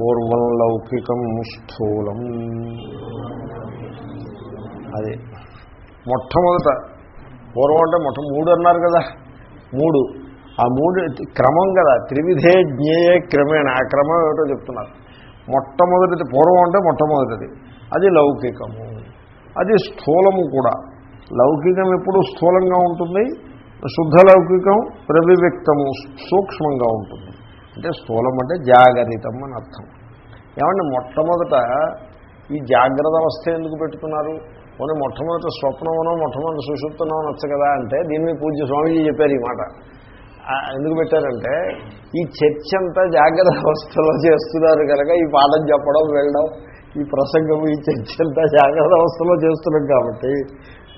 పూర్వం లౌకికం స్థూలం. అది మొట్టమొదట పూర్వం అంటే మొట్ట మూడు అన్నారు కదా? మూడు. ఆ మూడు క్రమం కదా? త్రివిధే జ్ఞేయే క్రమేణ. ఆ క్రమం ఏమిటో చెప్తున్నారు. మొట్టమొదటిది పూర్వం అంటే మొట్టమొదటిది. అది లౌకికము. అది స్థూలము కూడా. లౌకికం ఎప్పుడు స్థూలంగా ఉంటుంది? శుద్ధ లౌకికం ప్రవివ్యక్తము సూక్ష్మంగా ఉంటుంది. అంటే స్థూలం అంటే జాగరితం అని అర్థం. ఏమంటే మొట్టమొదట ఈ జాగ్రత్త అవస్థ ఎందుకు పెట్టుకున్నారు? పోనీ మొట్టమొదట స్వప్నమనో మొట్టమొదటి సుషుప్తనో అనొచ్చు కదా అంటే దీన్ని పూజ్య స్వామీజీ చెప్పారు ఈ మాట. ఎందుకు పెట్టారంటే ఈ చర్చ అంతా జాగ్రత్త అవస్థలో చేస్తున్నారు కనుక ఈ పాఠం చెప్పడం వెళ్ళడం ఈ ప్రసంగం ఈ చర్చ అంతా జాగ్రత్త అవస్థలో చేస్తున్నాం కాబట్టి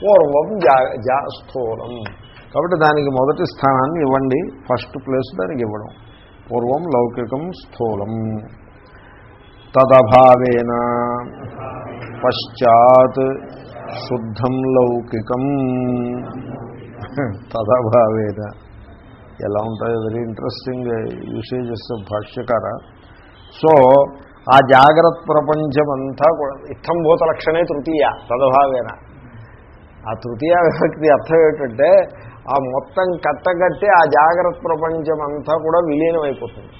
పూర్వం జా జా స్థూలం. కాబట్టి దానికి మొదటి స్థానాన్ని ఇవ్వండి ఫస్ట్ ప్లేస్ దానికి ఇవ్వడం. పూర్వం లౌకికం స్థూలం. తదభావేన పశ్చాత్ శుద్ధం లౌకికం. తదభావేన. ఎలా ఉంటాయో వెరీ ఇంట్రెస్టింగ్ యూసేజెస్ భాష్యకార. సో ఆ జాగ్రత్త ప్రపంచమంతా కూడా ఇత్తంభూత లక్షణే తృతీయ తదభావేన. ఆ తృతీయ విభక్తి అర్థం ఏమిటంటే ఆ మొత్తం కట్టగట్టి ఆ జాగ్రత్త ప్రపంచం అంతా కూడా విలీనం అయిపోతుంది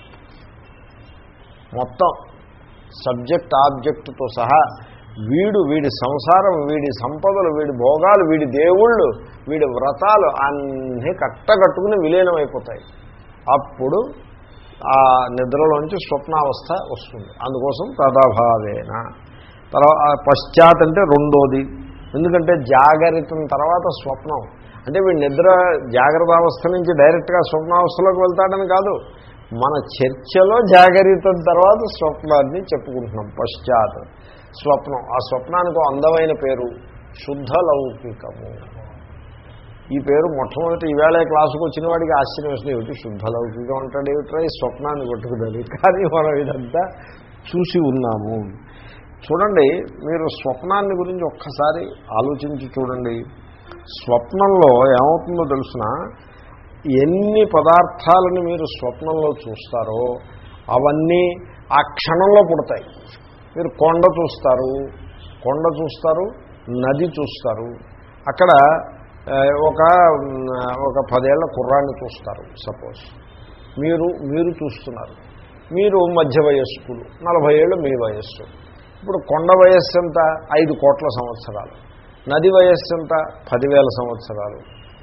మొత్తం సబ్జెక్ట్ ఆబ్జెక్టుతో సహా వీడు వీడి సంసారం వీడి సంపదలు వీడి భోగాలు వీడి దేవుళ్ళు వీడి వ్రతాలు అన్నీ కట్టగట్టుకుని విలీనం అయిపోతాయి అప్పుడు ఆ నిద్రలోంచి స్వప్నావస్థ వస్తుంది. అందుకోసం తదభావేన. తర్వాత పశ్చాత్ అంటే రెండోది. ఎందుకంటే జాగరితం తర్వాత స్వప్నం. అంటే వీడు నిద్ర జాగ్రత్త అవస్థ నుంచి డైరెక్ట్గా స్వప్నావస్థలోకి వెళ్తాడని కాదు. మన చర్చలో జాగరితం తర్వాత స్వప్నాన్ని చెప్పుకుంటున్నాం పశ్చాత్. స్వప్నం ఆ స్వప్నానికి అందమైన పేరు శుద్ధ లౌకికము. ఈ పేరు మొట్టమొదటి ఈవేళ క్లాసుకు వచ్చిన వాడికి ఆశ్చర్యం వస్తుంది. ఏమిటి? శుద్ధ లౌకికం అంటాడు. ఏమిట్రా ఈ స్వప్నాన్ని కొట్టుకున్నది? కానీ మనం ఇదంతా చూసి ఉన్నాము. చూడండి మీరు స్వప్నాన్ని గురించి ఒక్కసారి ఆలోచించి చూడండి. స్వప్నంలో ఏమవుతుందో తెలిసిన? ఎన్ని పదార్థాలను మీరు స్వప్నంలో చూస్తారో అవన్నీ ఆ క్షణంలో పుడతాయి. మీరు కొండ చూస్తారు కొండ చూస్తారు నది చూస్తారు. అక్కడ ఒక ఒక పదేళ్ళ కుర్రాన్ని చూస్తారు సపోజ్. మీరు మీరు చూస్తున్నారు. మీరు మధ్య వయస్కులు నలభై ఏళ్ళు మీ వయస్సు. ఇప్పుడు కొండ వయస్సు ఎంత? ఐదు కోట్ల సంవత్సరాలు. నది వయస్సు ఎంత? పదివేల సంవత్సరాలు.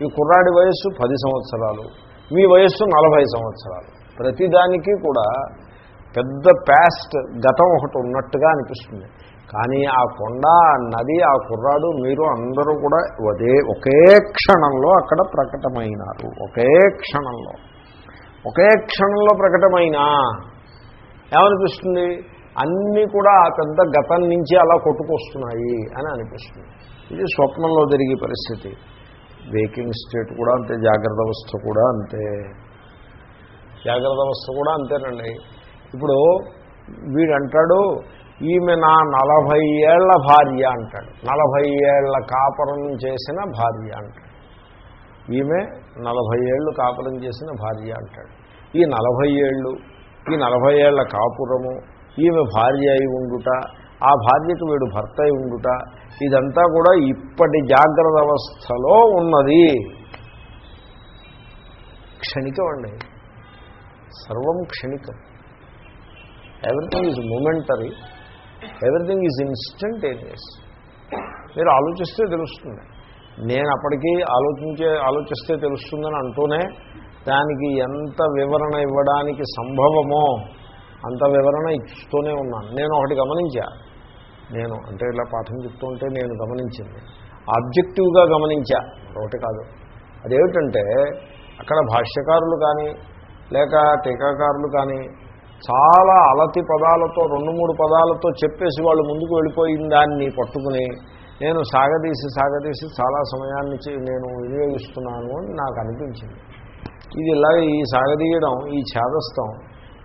ఈ కుర్రాడి వయస్సు పది సంవత్సరాలు. మీ వయస్సు నలభై సంవత్సరాలు. ప్రతిదానికి కూడా పెద్ద ప్యాస్ట్ గతం ఒకటి ఉన్నట్టుగా అనిపిస్తుంది. కానీ ఆ కొండ ఆ నది ఆ కుర్రాడు మీరు అందరూ కూడా అదే ఒకే క్షణంలో అక్కడ ప్రకటమైనారు. ఒకే క్షణంలో. ఒకే క్షణంలో ప్రకటమైనా ఏమనిపిస్తుంది? అన్నీ కూడా ఆ పెద్ద గతం నుంచి అలా కొట్టుకొస్తున్నాయి అని అనిపిస్తుంది. ఇది స్వప్నంలో జరిగే పరిస్థితి. వేకింగ్ స్టేట్ కూడా అంతే జాగ్రత్త అవస్థ కూడా అంతే. జాగ్రత్త అవస్థ కూడా అంతేనండి. ఇప్పుడు వీడంటాడు ఈమె నా నలభై ఏళ్ళ భార్య అంటాడు. నలభై ఏళ్ళ కాపురం చేసిన భార్య అంటాడు. ఈమె నలభై ఏళ్ళు కాపురం చేసిన భార్య అంటాడు. ఈ నలభై ఏళ్ళు ఈ నలభై ఏళ్ళ కాపురము ఈమె భార్య అయి ఉండుట ఆ భార్యకు వీడు భర్త అయి ఉండుట ఇదంతా కూడా ఇప్పటి జాగ్రత్త అవస్థలో ఉన్నది. క్షణికం అండి. సర్వం క్షణికం. Everything is momentary everything is instantaneous మీరు ఆలోచిస్తే తెలుస్తుంది. నేను అప్పటికీ ఆలోచించే ఆలోచిస్తే తెలుస్తుందని అంటూనే దానికి ఎంత వివరణ ఇవ్వడానికి సంభవమో అంత వివరణ ఇస్తూనే ఉన్నాను. నేను ఒకటి గమనించా. నేను అంటే ఇలా పాఠం చెప్తుంటే నేను గమనించింది. ఆబ్జెక్టివ్గా గమనించా. ఒకటి కాదు. అదేమిటంటే అక్కడ భాష్యకారులు కానీ లేక టీకాకారులు కానీ చాలా అలతి పదాలతో రెండు మూడు పదాలతో చెప్పేసి వాళ్ళు ముందుకు వెళ్ళిపోయిన దాన్ని పట్టుకుని నేను సాగదీసి సాగదీసి చాలా సమయాన్ని నేను వినియోగిస్తున్నాను అని నాకు అనిపించింది. ఇది ఇలాగ ఈ సాగదీయడం ఈ ఛేదస్థం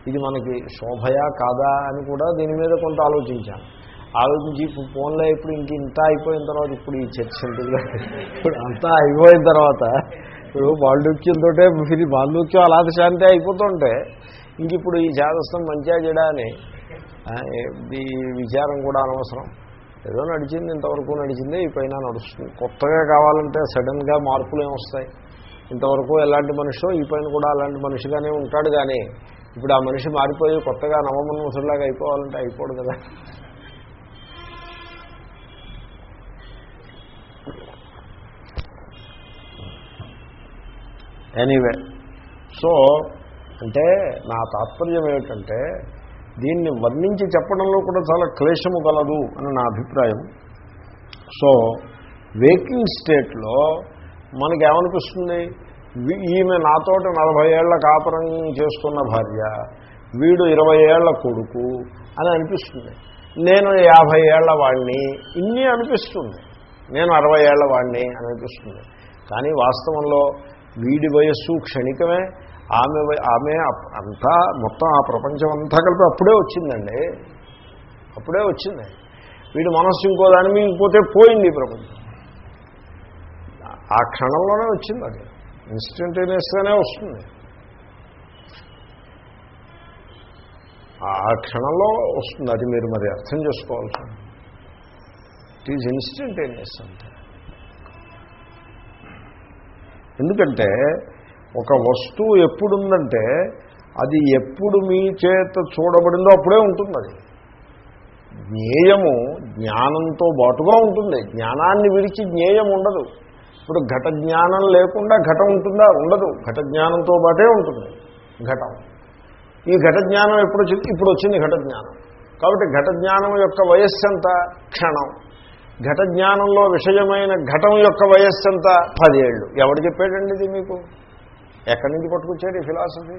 ఇది మనకి శోభయా కాదా అని కూడా దీని మీద కొంత ఆలోచించాను. ఆలోచించి ఇప్పుడు ఫోన్లో ఇప్పుడు ఇంక ఇంత అయిపోయిన తర్వాత ఇప్పుడు ఈ చర్చ ఉంటుంది ఇప్పుడు అంతా అయిపోయిన తర్వాత ఇప్పుడు బాల్డుక్యంతో ఫిరి బాల్డుక్యం అలా శాంతి అయిపోతుంటే ఇంక ఇప్పుడు ఈ జాతస్థం మంచిగా చెడా అని ఈ విచారం కూడా అనవసరం. ఏదో నడిచింది ఇంతవరకు నడిచింది ఈ పైన నడుస్తుంది. కొత్తగా కావాలంటే సడన్గా మార్పులు ఏమొస్తాయి? ఇంతవరకు ఎలాంటి మనిషో ఈ పైన కూడా అలాంటి మనిషిగానే ఉంటాడు కానీ ఇప్పుడు ఆ మనిషి మారిపోయి కొత్తగా నవమన్వసులాగా అయిపోవాలంటే అయిపోడు కదా. ఎనీవే సో అంటే నా తాత్పర్యం ఏమిటంటే దీన్ని వర్ణించి చెప్పడంలో కూడా చాలా క్లేశము గలదు అని నా అభిప్రాయం. సో వేకింగ్ స్టేట్లో మనకి ఏమనిపిస్తుంది ఈమె నాతోటి నలభై ఏళ్ళ కాపురం చేసుకున్న భార్య వీడు ఇరవై ఏళ్ళ కొడుకు అని అనిపిస్తుంది. నేను యాభై ఏళ్ళ వాడిని ఇన్ని అనిపిస్తుంది. నేను అరవై ఏళ్ళ వాడిని అని అనిపిస్తుంది. కానీ వాస్తవంలో వీడి వయస్సు క్షణికమే ఆమె వయ- ఆమె అంతా మొత్తం ఆ ప్రపంచం అంతా కలిపి అప్పుడే వచ్చిందండి. అప్పుడే వచ్చింది. వీడి మనస్సు ఇంకో దాని మీద పోతే పోయింది ఈ ప్రపంచం. ఆ క్షణంలోనే వచ్చింది అది. ఇన్స్టంటేనియస్గానే వస్తుంది. ఆ క్షణంలో వస్తుంది. అది మీరు మరి అర్థం చేసుకోవాల్సి ఇట్ ఈజ్ ఇన్స్టంటేనియస్ అంటే ఎందుకంటే ఒక వస్తువు ఎప్పుడుందంటే అది ఎప్పుడు మీ చేత చూడబడిందో అప్పుడే ఉంటుంది అది. జ్ఞేయము జ్ఞానంతో బాటుగా ఉంటుంది. జ్ఞానాన్ని విడిచి జ్ఞేయం ఉండదు. ఇప్పుడు ఘట జ్ఞానం లేకుండా ఘటం ఉంటుందా? ఉండదు. ఘట జ్ఞానంతో పాటే ఉంటుంది ఘటం. ఈ ఘట జ్ఞానం ఎప్పుడు వచ్చింది ఇప్పుడు వచ్చింది ఘట జ్ఞానం. కాబట్టి ఘట జ్ఞానం యొక్క వయస్సు ఎంత క్షణం. ఘట జ్ఞానంలో విషయమైన ఘటం యొక్క వయస్సు ఎంత పదేళ్ళు. ఎవడు చెప్పాడండి ఇది మీకు? ఎక్కడి నుంచి పట్టుకొచ్చాడు ఈ ఫిలాసఫీ?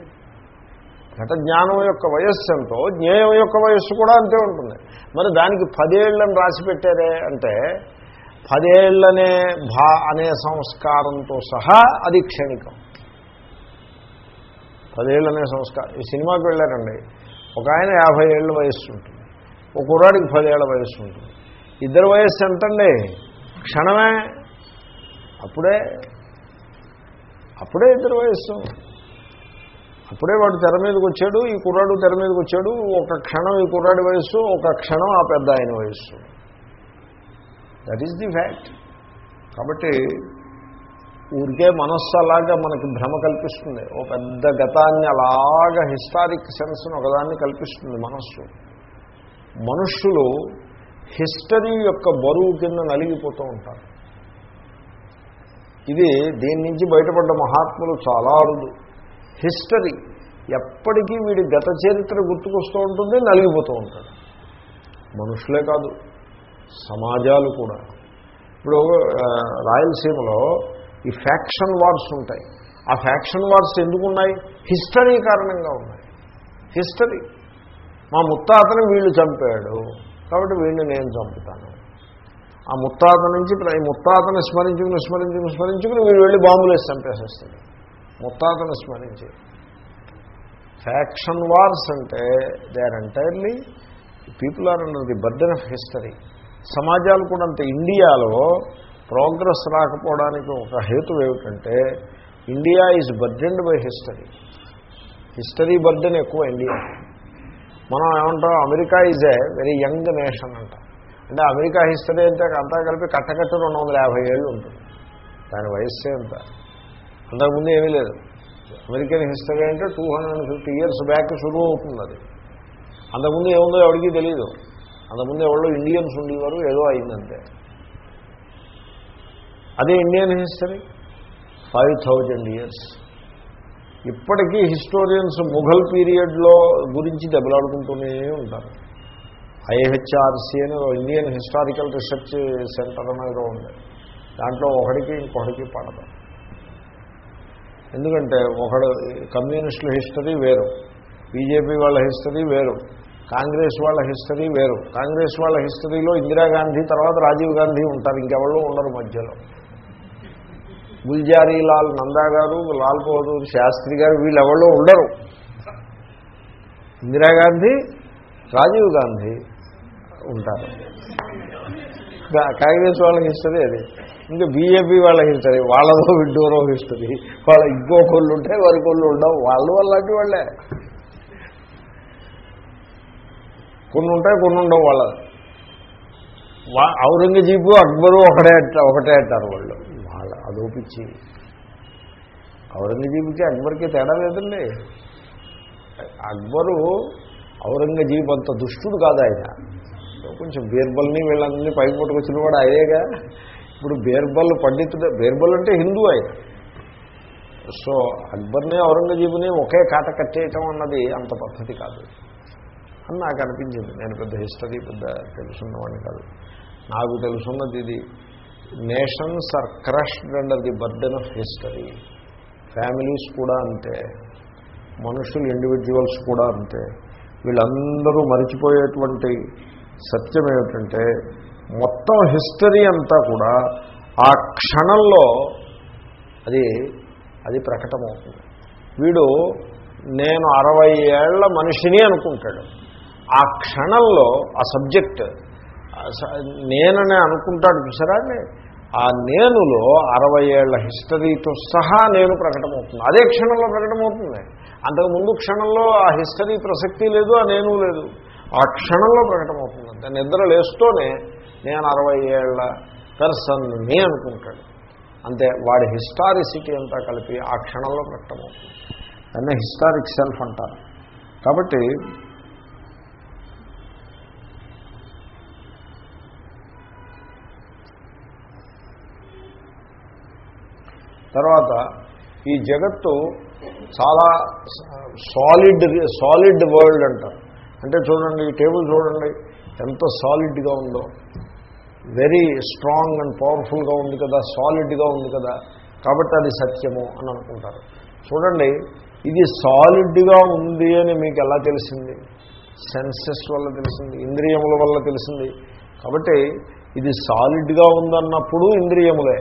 ఘట జ్ఞానం యొక్క వయస్సు ఎంతో జ్ఞేయం యొక్క వయస్సు కూడా అంతే ఉంటుంది. మరి దానికి పదేళ్ళని రాసి పెట్టారే అంటే పదేళ్ళనే భా అనే సంస్కారంతో సహా అది క్షణికం. పదేళ్ళనే సంస్కారం. ఈ సినిమాకి వెళ్ళారండి. ఒక ఆయన యాభై ఏళ్ళ వయస్సు ఉంటుంది. ఒక కుర్రాడికి పదేళ్ళ వయస్సు ఉంటుంది. ఇద్దరు వయస్సు ఎంతండి? క్షణమే. అప్పుడే. అప్పుడే ఇద్దరు వయస్సు. అప్పుడే వాడు తెర మీదకి వచ్చాడు ఈ కుర్రాడు తెర మీదకి వచ్చాడు ఒక క్షణం ఈ కుర్రాడి వయస్సు ఒక క్షణం ఆ పెద్ద ఆయన వయస్సు. దట్ ఈస్ ది ఫ్యాక్ట్ కాబట్టి ఊరికే మనస్సు అలాగా మనకి భ్రమ కల్పిస్తుంది. ఓ పెద్ద గతాన్ని అలాగా హిస్టారిక్ సెన్స్ను ఒకదాన్ని కల్పిస్తుంది మనస్సు. మనుష్యులు హిస్టరీ యొక్క బరువు కింద నలిగిపోతూ ఉంటారు. ఇది దీని నుంచి బయటపడ్డ మహాత్ములు చాలా అరుదు. హిస్టరీ ఎప్పటికీ వీడి గత చరిత్ర గుర్తుకొస్తూ ఉంటుంది నలిగిపోతూ ఉంటాడు. మనుషులే కాదు సమాజాలు కూడా. ఇప్పుడు రాయలసీమలో ఈ ఫ్యాక్షన్ వార్స్ ఉంటాయి. ఆ ఫ్యాక్షన్ వార్స్ ఎందుకు ఉన్నాయి హిస్టరీ కారణంగా ఉన్నాయి. హిస్టరీ. మా ముత్తాతను వీళ్ళు చంపాడు. కాబట్టి వీడిని నేను చంపుతాను. ఆ ముత్తాత నుంచి ముత్తాతను స్మరించుకుని స్మరించుకుని స్మరించుకుని వీడు వెళ్ళి బాంబులేసి చంపేసేస్తుంది ముత్తాతను స్మరించి. ఫ్యాక్షన్ వార్స్ అంటే they are entirely people are under the burden of history సమాజాలు కూడా అంత ఇండియాలో ప్రోగ్రెస్ రాకపోవడానికి ఒక హేతు ఏమిటంటే India is burdened by history history burden ఎక్కువ ఇండియా మనం ఏమంటాం America is a very young nation అంట. అంటే అమెరికా హిస్టరీ అంటే అంతా కలిపి కట్టకట్టు రెండు వందల యాభై ఏళ్ళు ఉంటుంది. దాని వయస్సే అంత. అంతకుముందు ఏమీ లేదు. అమెరికన్ హిస్టరీ అంటే two hundred and fifty years back షురూ అవుతుంది అది. అంతకుముందు ఏముందో ఎవరికి తెలియదు అంతకుముందు ఎవరో ఇండియన్స్ ఉండేవారు ఏదో అయిందంతే. అదే Indian history five thousand years ఇప్పటికీ హిస్టోరియన్స్ ముఘల్ పీరియడ్లో గురించి దెబ్బలాడుకుంటూనే ఉంటారు. ఐహెచ్ఆర్సీ అని ఇండియన్ హిస్టారికల్ రీసెర్చ్ సెంటర్ అనేది ఉంది. దాంట్లో ఒకడికి ఇంకొకడికి పడదు. ఎందుకంటే ఒకడు కమ్యూనిస్టుల హిస్టరీ వేరు బీజేపీ వాళ్ళ హిస్టరీ వేరు కాంగ్రెస్ వాళ్ళ హిస్టరీ వేరు. కాంగ్రెస్ వాళ్ళ హిస్టరీలో ఇందిరాగాంధీ తర్వాత రాజీవ్ గాంధీ ఉంటారు ఇంకెవరు ఉండరు మధ్యలో. గుల్జారీ లాల్ నందా గారు లాల్ బహదూర్ శాస్త్రి గారు వీళ్ళెవరో ఉండరు. ఇందిరాగాంధీ రాజీవ్ గాంధీ ఉంటారు. కాంగ్రెస్ వాళ్ళ హిస్టరీ అది. ఇంకా బీజేపీ వాళ్ళ హిస్టరీ వాళ్ళదో విడ్డూరో హిస్టరీ. వాళ్ళ ఇంకో కొళ్ళు ఉంటే వారి కొళ్ళు ఉండవు. వాళ్ళు వాళ్ళంటి వాళ్ళే. కొన్ని ఉంటాయి కొన్ని ఉండవు వాళ్ళ ఔరంగజీబు అక్బరు ఒకటే ఒకటే అంటారు వాళ్ళు. అదోపించి ఔరంగజీబుకి అక్బర్కి తేడా లేదండి. అక్బరు ఔరంగజీబ్ అంత దుష్టుడు కాదు ఆయన. కొంచెం బీర్బల్ని వీళ్ళందరినీ పైకి పట్టుకొచ్చిన వాడు అయ్యేగా ఇప్పుడు బీర్బల్ పండితుడు బీర్బల్ అంటే హిందూ ఆయన. సో అక్బర్ని ఔరంగజీబుని ఒకే కాట కట్టేయటం అన్నది అంత పద్ధతి కాదు. అని నాకు అనిపించింది. నేను పెద్ద హిస్టరీ పెద్ద తెలుసున్నవాడిని కాదు. నాకు తెలుసున్నది ఇది. Nations are crushed under the burden of history. Families కూడా అంతే. మనుషులు ఇండివిజువల్స్ కూడా అంతే. వీళ్ళందరూ మరిచిపోయేటువంటి సత్యం ఏమిటంటే మొత్తం హిస్టరీ అంతా కూడా ఆ క్షణంలో అది అది ప్రకటమవుతుంది. వీడు నేను అరవై ఏళ్ళ మనిషిని అనుకుంటాడు. ఆ క్షణంలో ఆ సబ్జెక్ట్ నేననే అనుకుంటాడు చూసారా ఆ నేనులో అరవై ఏళ్ళ హిస్టరీతో సహా నేను ప్రకటమవుతుంది అదే క్షణంలో ప్రకటమవుతుంది. అంతకుముందు క్షణంలో ఆ హిస్టరీ ప్రసక్తి లేదు ఆ నేను లేదు. ఆ క్షణంలో ప్రకటమవుతుంది. అంతే నిద్ర లేస్తూనే నేను అరవై ఏళ్ళ పర్సన్ని అనుకుంటాడు. అంతే వాడి హిస్టారిసిటీ అంతా కలిపి ఆ క్షణంలో ప్రకటమవుతుంది. దాన్ని హిస్టారిక్ సెల్ఫ్ అంటారు. కాబట్టి తర్వాత ఈ జగత్తు చాలా సాలిడ్ సాలిడ్ వరల్డ్ అంటారు. అంటే చూడండి ఈ టేబుల్ చూడండి ఎంత సాలిడ్గా ఉందో. వెరీ స్ట్రాంగ్ అండ్ పవర్ఫుల్గా ఉంది కదా సాలిడ్గా ఉంది కదా కాబట్టి అది సత్యము అని అనుకుంటారు. చూడండి ఇది సాలిడ్గా ఉంది అని మీకు ఎలా తెలిసింది? సెన్సెస్ వల్ల తెలిసింది ఇంద్రియముల వల్ల తెలిసింది. కాబట్టి ఇది సాలిడ్గా ఉందన్నప్పుడు ఇంద్రియములే.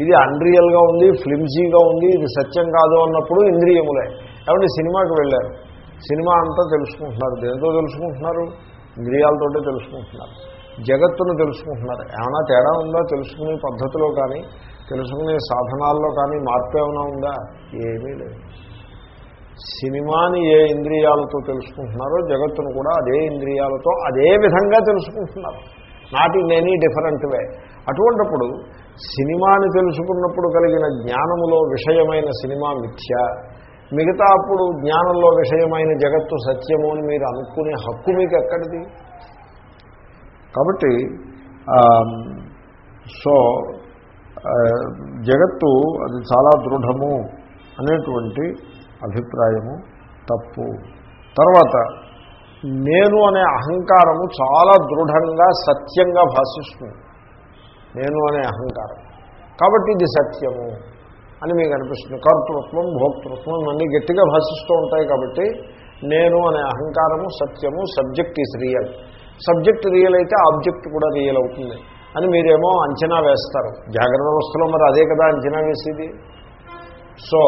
ఇది అన్రియల్గా ఉంది ఫ్లిమ్జీగా ఉంది ఇది సత్యం కాదు అన్నప్పుడు ఇంద్రియములే. కాబట్టి సినిమాకి వెళ్ళారు. సినిమా అంతా తెలుసుకుంటున్నారు. దేనితో తెలుసుకుంటున్నారు? ఇంద్రియాలతోటే తెలుసుకుంటున్నారు. జగత్తును తెలుసుకుంటున్నారు. ఏమైనా తేడా ఉందా? తెలుసుకునే పద్ధతిలో కానీ తెలుసుకునే సాధనాల్లో కానీ మార్పు ఏమైనా ఉందా? ఏమీ లేదు. సినిమాని ఏ ఇంద్రియాలతో తెలుసుకుంటున్నారో జగత్తును కూడా అదే ఇంద్రియాలతో అదే విధంగా తెలుసుకుంటున్నారు. Not in any different way అటువంటిప్పుడు సినిమాని తెలుసుకున్నప్పుడు కలిగిన జ్ఞానములో విషయమైన సినిమా మిథ్య. మిగతా అప్పుడు జ్ఞానంలో విషయమైన జగత్తు సత్యము అని మీరు అనుకునే హక్కు మీకు ఎక్కడిది? కాబట్టి సో జగత్తు అది చాలా దృఢము అనేటువంటి అభిప్రాయము తప్పు. తర్వాత నేను అనే అహంకారము చాలా దృఢంగా సత్యంగా భాషిస్తుంది. నేను అనే అహంకారం. కాబట్టి ఇది సత్యము అని మీకు అనిపిస్తుంది. కర్తృత్వం భోక్తృత్వం అన్నీ గట్టిగా భాషిస్తూ ఉంటాయి కాబట్టి నేను అనే అహంకారము సత్యము subject is real. Subject real అయితే ఆబ్జెక్ట్ కూడా రియల్ అవుతుంది అని మీరేమో అంచనా వేస్తారు. జాగ్రత్త అవస్థలో మరి అదే కదా అంచనా వేసేది? సో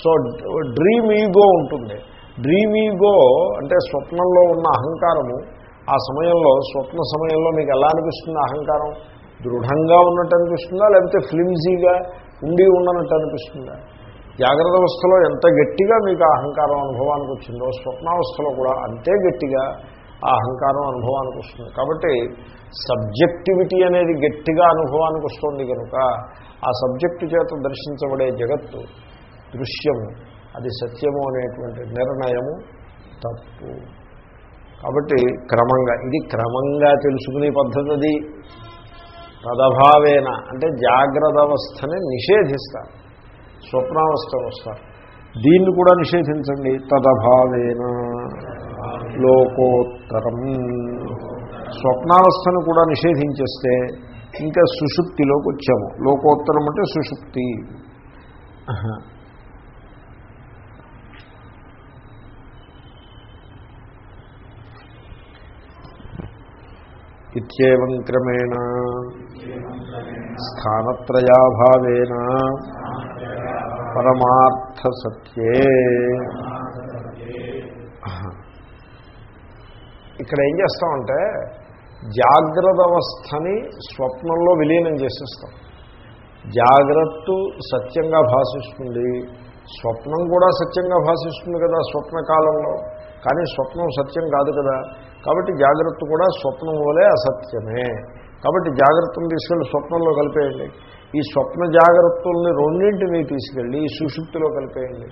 సో డ్రీమ్ ఈగో ఉంటుంది. డ్రీమ్ ఈగో అంటే స్వప్నంలో ఉన్న అహంకారము ఆ సమయంలో స్వప్న సమయంలో మీకు ఎలా అనిపిస్తుంది అహంకారం? దృఢంగా ఉన్నట్టు అనిపిస్తుందా? లేకపోతే ఫ్లిమ్జీగా ఉండి ఉండనట్టు అనిపిస్తుందా? జాగ్రత్త అవస్థలో ఎంత గట్టిగా మీకు అహంకారం అనుభవానికి వచ్చిందో స్వప్నావస్థలో కూడా అంతే గట్టిగా ఆ అహంకారం అనుభవానికి వస్తుంది. కాబట్టి సబ్జెక్టివిటీ అనేది గట్టిగా అనుభవానికి వస్తుంది కనుక ఆ సబ్జెక్టు చేత దర్శించబడే జగత్తు దృశ్యము అది సత్యము అనేటువంటి నిర్ణయము తప్పు. కాబట్టి క్రమంగా ఇది క్రమంగా తెలుసుకునే పద్ధతి అది. తదభావేన అంటే జాగ్రత్త అవస్థని నిషేధిస్తారు. స్వప్నావస్థ వస్తారు దీన్ని కూడా నిషేధించండి. తదభావేన. లోకోత్తరం. స్వప్నావస్థను కూడా నిషేధించేస్తే ఇంకా సుషుప్తిలోకి వచ్చాము లోకోత్తరం అంటే సుషుప్తి. ఇత్యేవం క్రమేణ స్థానత్రయాభావేన పరమార్థ సత్యే ఇక్కడ ఏం చేస్తామంటే జాగ్రత్త అవస్థని స్వప్నంలో విలీనం చేసేస్తాం. జాగ్రత్త సత్యంగా భాషిస్తుంది. స్వప్నం కూడా సత్యంగా భాషిస్తుంది కదా స్వప్న కాలంలో కానీ స్వప్నం సత్యం కాదు కదా. కాబట్టి జాగ్రత్త కూడా స్వప్నం వలే అసత్యమే. కాబట్టి జాగ్రత్తను తీసుకెళ్ళి స్వప్నంలో కలిపేయండి. ఈ స్వప్న జాగ్రత్తల్ని రెండింటినీ తీసుకెళ్ళి ఈ సుషుప్తిలో కలిపేయండి.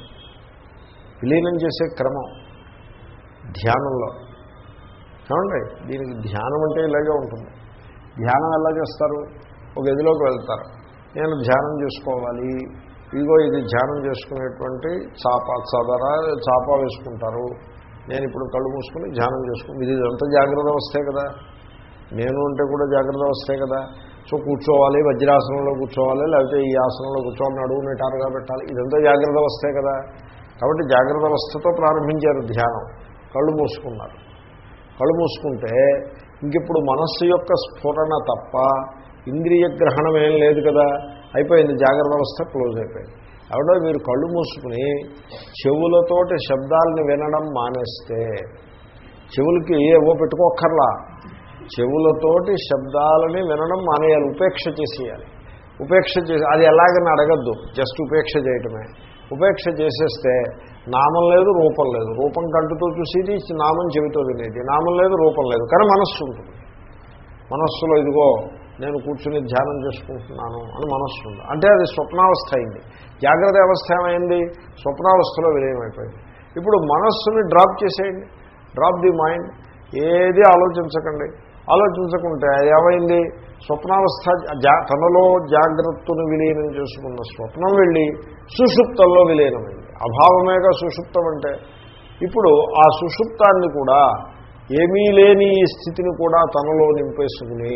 విలీనం చేసే క్రమం ధ్యానంలో. ఏమండి? దీనికి ధ్యానం అంటే ఇలాగే ఉంటుంది. ధ్యానం ఎలా చేస్తారు? ఒక గదిలోకి వెళ్తారు. నేను ధ్యానం చేసుకోవాలి. ఇదిగో ఇది ధ్యానం చేసుకునేటువంటి చాప చదర చాప వేసుకుంటారు. నేను ఇప్పుడు కళ్ళు మూసుకుని ధ్యానం చేసుకుని ఇది ఇదంతా జాగ్రత్త అవస్థే కదా. నేను అంటే కూడా జాగ్రత్త అవస్థే కదా. సో కూర్చోవాలి వజ్రాసనంలో కూర్చోవాలి లేకపోతే ఈ ఆసనంలో కూర్చోవాలి అడుగు నిటారుగా పెట్టాలి ఇదంతా జాగ్రత్త అవస్థే కదా. కాబట్టి జాగ్రత్త అవస్థతో ప్రారంభించారు ధ్యానం. కళ్ళు మూసుకున్నారు. కళ్ళు మూసుకుంటే ఇంకిప్పుడు మనస్సు యొక్క స్ఫురణ తప్ప ఇంద్రియ గ్రహణం ఏం లేదు కదా. అయిపోయింది జాగ్రత్త అవస్థ క్లోజ్ అయిపోయింది. ఎవడో మీరు కళ్ళు మూసుకుని చెవులతోటి శబ్దాలని వినడం మానేస్తే చెవులకి ఏవో పెట్టుకోక్కర్లా. చెవులతోటి శబ్దాలని వినడం మానేయాలి ఉపేక్ష చేసేయాలి. ఉపేక్ష చేసి అది ఎలాగని అడగద్దు జస్ట్ ఉపేక్ష చేయటమే. ఉపేక్ష చేసేస్తే నామం లేదు రూపం లేదు. రూపం కంటుతో చూసేది నామం చెవితో వినేది నామం లేదు రూపం లేదు. కానీ మనస్సు ఉంటుంది. మనస్సులో ఇదిగో నేను కూర్చుని ధ్యానం చేసుకుంటున్నాను అని మనస్సు ఉంది అంటే అది స్వప్నావస్థ అయింది. జాగ్రత్త అవస్థ ఏమైంది? స్వప్నావస్థలో విలీనమైపోయింది ఇప్పుడు మనస్సుని డ్రాప్ చేసేయండి. Drop the mind. ఏది ఆలోచించకండి. ఆలోచించకుంటే ఏమైంది? స్వప్నావస్థ జా తనలో జాగ్రత్తను విలీనం చేసుకున్న స్వప్నం వెళ్ళి సుషుప్తంలో విలీనమైంది. అభావమేగా సుషుప్తం అంటే ఇప్పుడు ఆ సుషుప్తాన్ని కూడా ఏమీ లేని ఈ స్థితిని కూడా తనలో నింపేసుకుని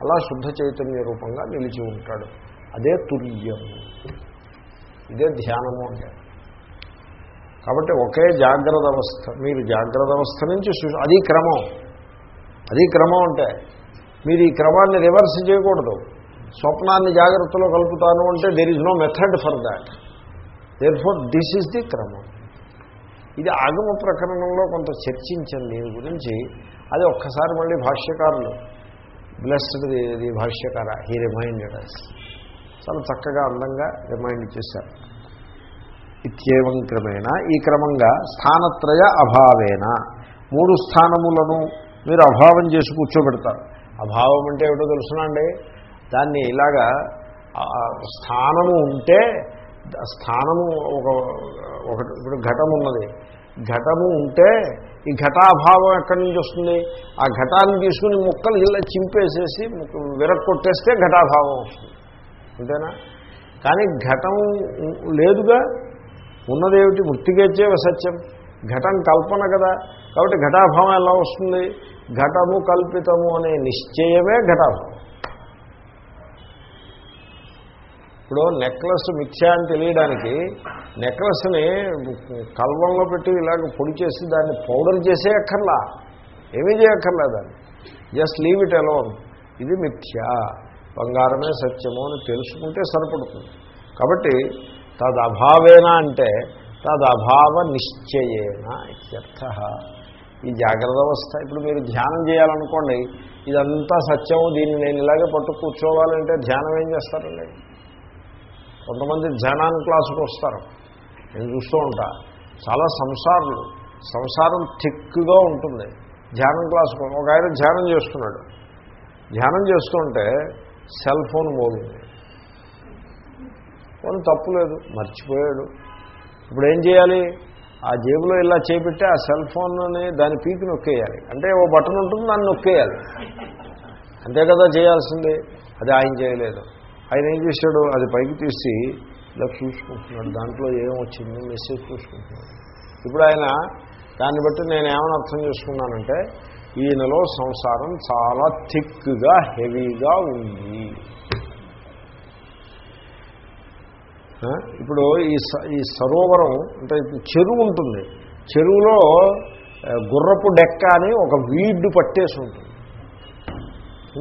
అలా శుద్ధ చైతన్య రూపంగా నిలిచి ఉంటాడు. అదే తుర్యం ఇదే ధ్యానము అంటే. కాబట్టి ఒకే జాగ్రత్త అవస్థ. మీరు జాగ్రత్త అవస్థ నుంచి అది క్రమం. అది క్రమం అంటే మీరు ఈ క్రమాన్ని రివర్స్ చేయకూడదు. స్వప్నాన్ని జాగ్రత్తలో కలుపుతాను అంటే there is no method for that therefore this is the క్రమం. ఇది ఆగమ ప్రకరణంలో కొంత చర్చించండి దీని గురించి. అది ఒక్కసారి మళ్ళీ భాష్యకారులు బ్లెస్డ్ ది ది భాష్యకార హీ రిమైండెడ్ అస్ చాలా చక్కగా అందంగా రిమైండ్ చేశారు. ఇత్యేవం క్రమేణ ఈ క్రమంగా స్థానత్రయ అభావేన. మూడు స్థానములను మీరు అభావం చేసి కూర్చోబెడతారు. అభావం అంటే ఏమిటో తెలుసునండి దాన్ని ఇలాగా స్థానము ఉంటే స్థానము ఒక ఒకటి ఇప్పుడు ఘటం ఉన్నది ఘటము ఉంటే ఈ ఘటాభావం ఎక్కడి నుంచి వస్తుంది? ఆ ఘటాన్ని తీసుకుని ముక్కలు ఇలా చింపేసేసి విరక్కొట్టేస్తే ఘటాభావం వస్తుంది. అంతేనా? కానీ ఘటం లేదుగా. ఉన్నదేమిటి? మృతికేచ్చే సత్యం ఘటం కల్పన కదా. కాబట్టి ఘటాభావం ఎలా వస్తుంది? ఘటము కల్పితము అనే నిశ్చయమే ఘటాభావం. ఇప్పుడు నెక్లెస్ మిథ్యా అని తెలియడానికి నెక్లెస్ని కల్వంలో పెట్టి ఇలాగ పొడి చేసి దాన్ని పౌడర్ చేసే అక్కర్లా. ఏమీ చేయక్కర్లా దాన్ని. Just leave it alone. ఇది మిథ్యా. బంగారమే సత్యము అని తెలుసుకుంటే సరిపడుతుంది. కాబట్టి తదభావేనా అంటే తదభావ నిశ్చయేన ఇత్యర్థ. ఈ జాగ్రత్త అవస్థ ఇప్పుడు మీరు ధ్యానం చేయాలనుకోండి ఇదంతా సత్యము దీన్ని నేను ఇలాగే పట్టు కూర్చోవాలంటే ధ్యానం ఏం చేస్తారండి? కొంతమంది ధ్యానాన్ని క్లాసుకు వస్తారు. నేను చూస్తూ ఉంటా. చాలా సంసారులు. సంసారం థిక్గా ఉంటుంది. ధ్యానం క్లాసుకు ఒక ఆయన ధ్యానం చేస్తున్నాడు. ధ్యానం చేస్తుంటే సెల్ ఫోన్ మోగింది. ఫోన్ తప్పులేదు మర్చిపోయాడు. ఇప్పుడు ఏం చేయాలి? ఆ జేబులో ఇలా చేపెట్టి ఆ సెల్ ఫోన్ని దాని పీకి నొక్కేయాలి. అంటే ఓ బటన్ ఉంటుంది దాన్ని నొక్కేయాలి. అంతే కదా చేయాల్సింది? అది ఆయన చేయలేదు. ఆయన ఏం చేశాడు? అది పైకి తీసి ఇలా చూసుకుంటున్నాడు. దాంట్లో ఏమొచ్చింది? మెసేజ్ చూసుకుంటున్నాడు. ఇప్పుడు ఆయన దాన్ని బట్టి నేను అర్థం చేసుకున్నానంటే ఈయనలో సంసారం చాలా థిక్గా హెవీగా ఉంది. ఇప్పుడు ఈ ఈ సరోవరం అంటే ఇప్పుడు చెరువు ఉంటుంది. చెరువులో గుర్రపు డెక్క అని ఒక వీడ్డు పట్టేసి ఉంటుంది.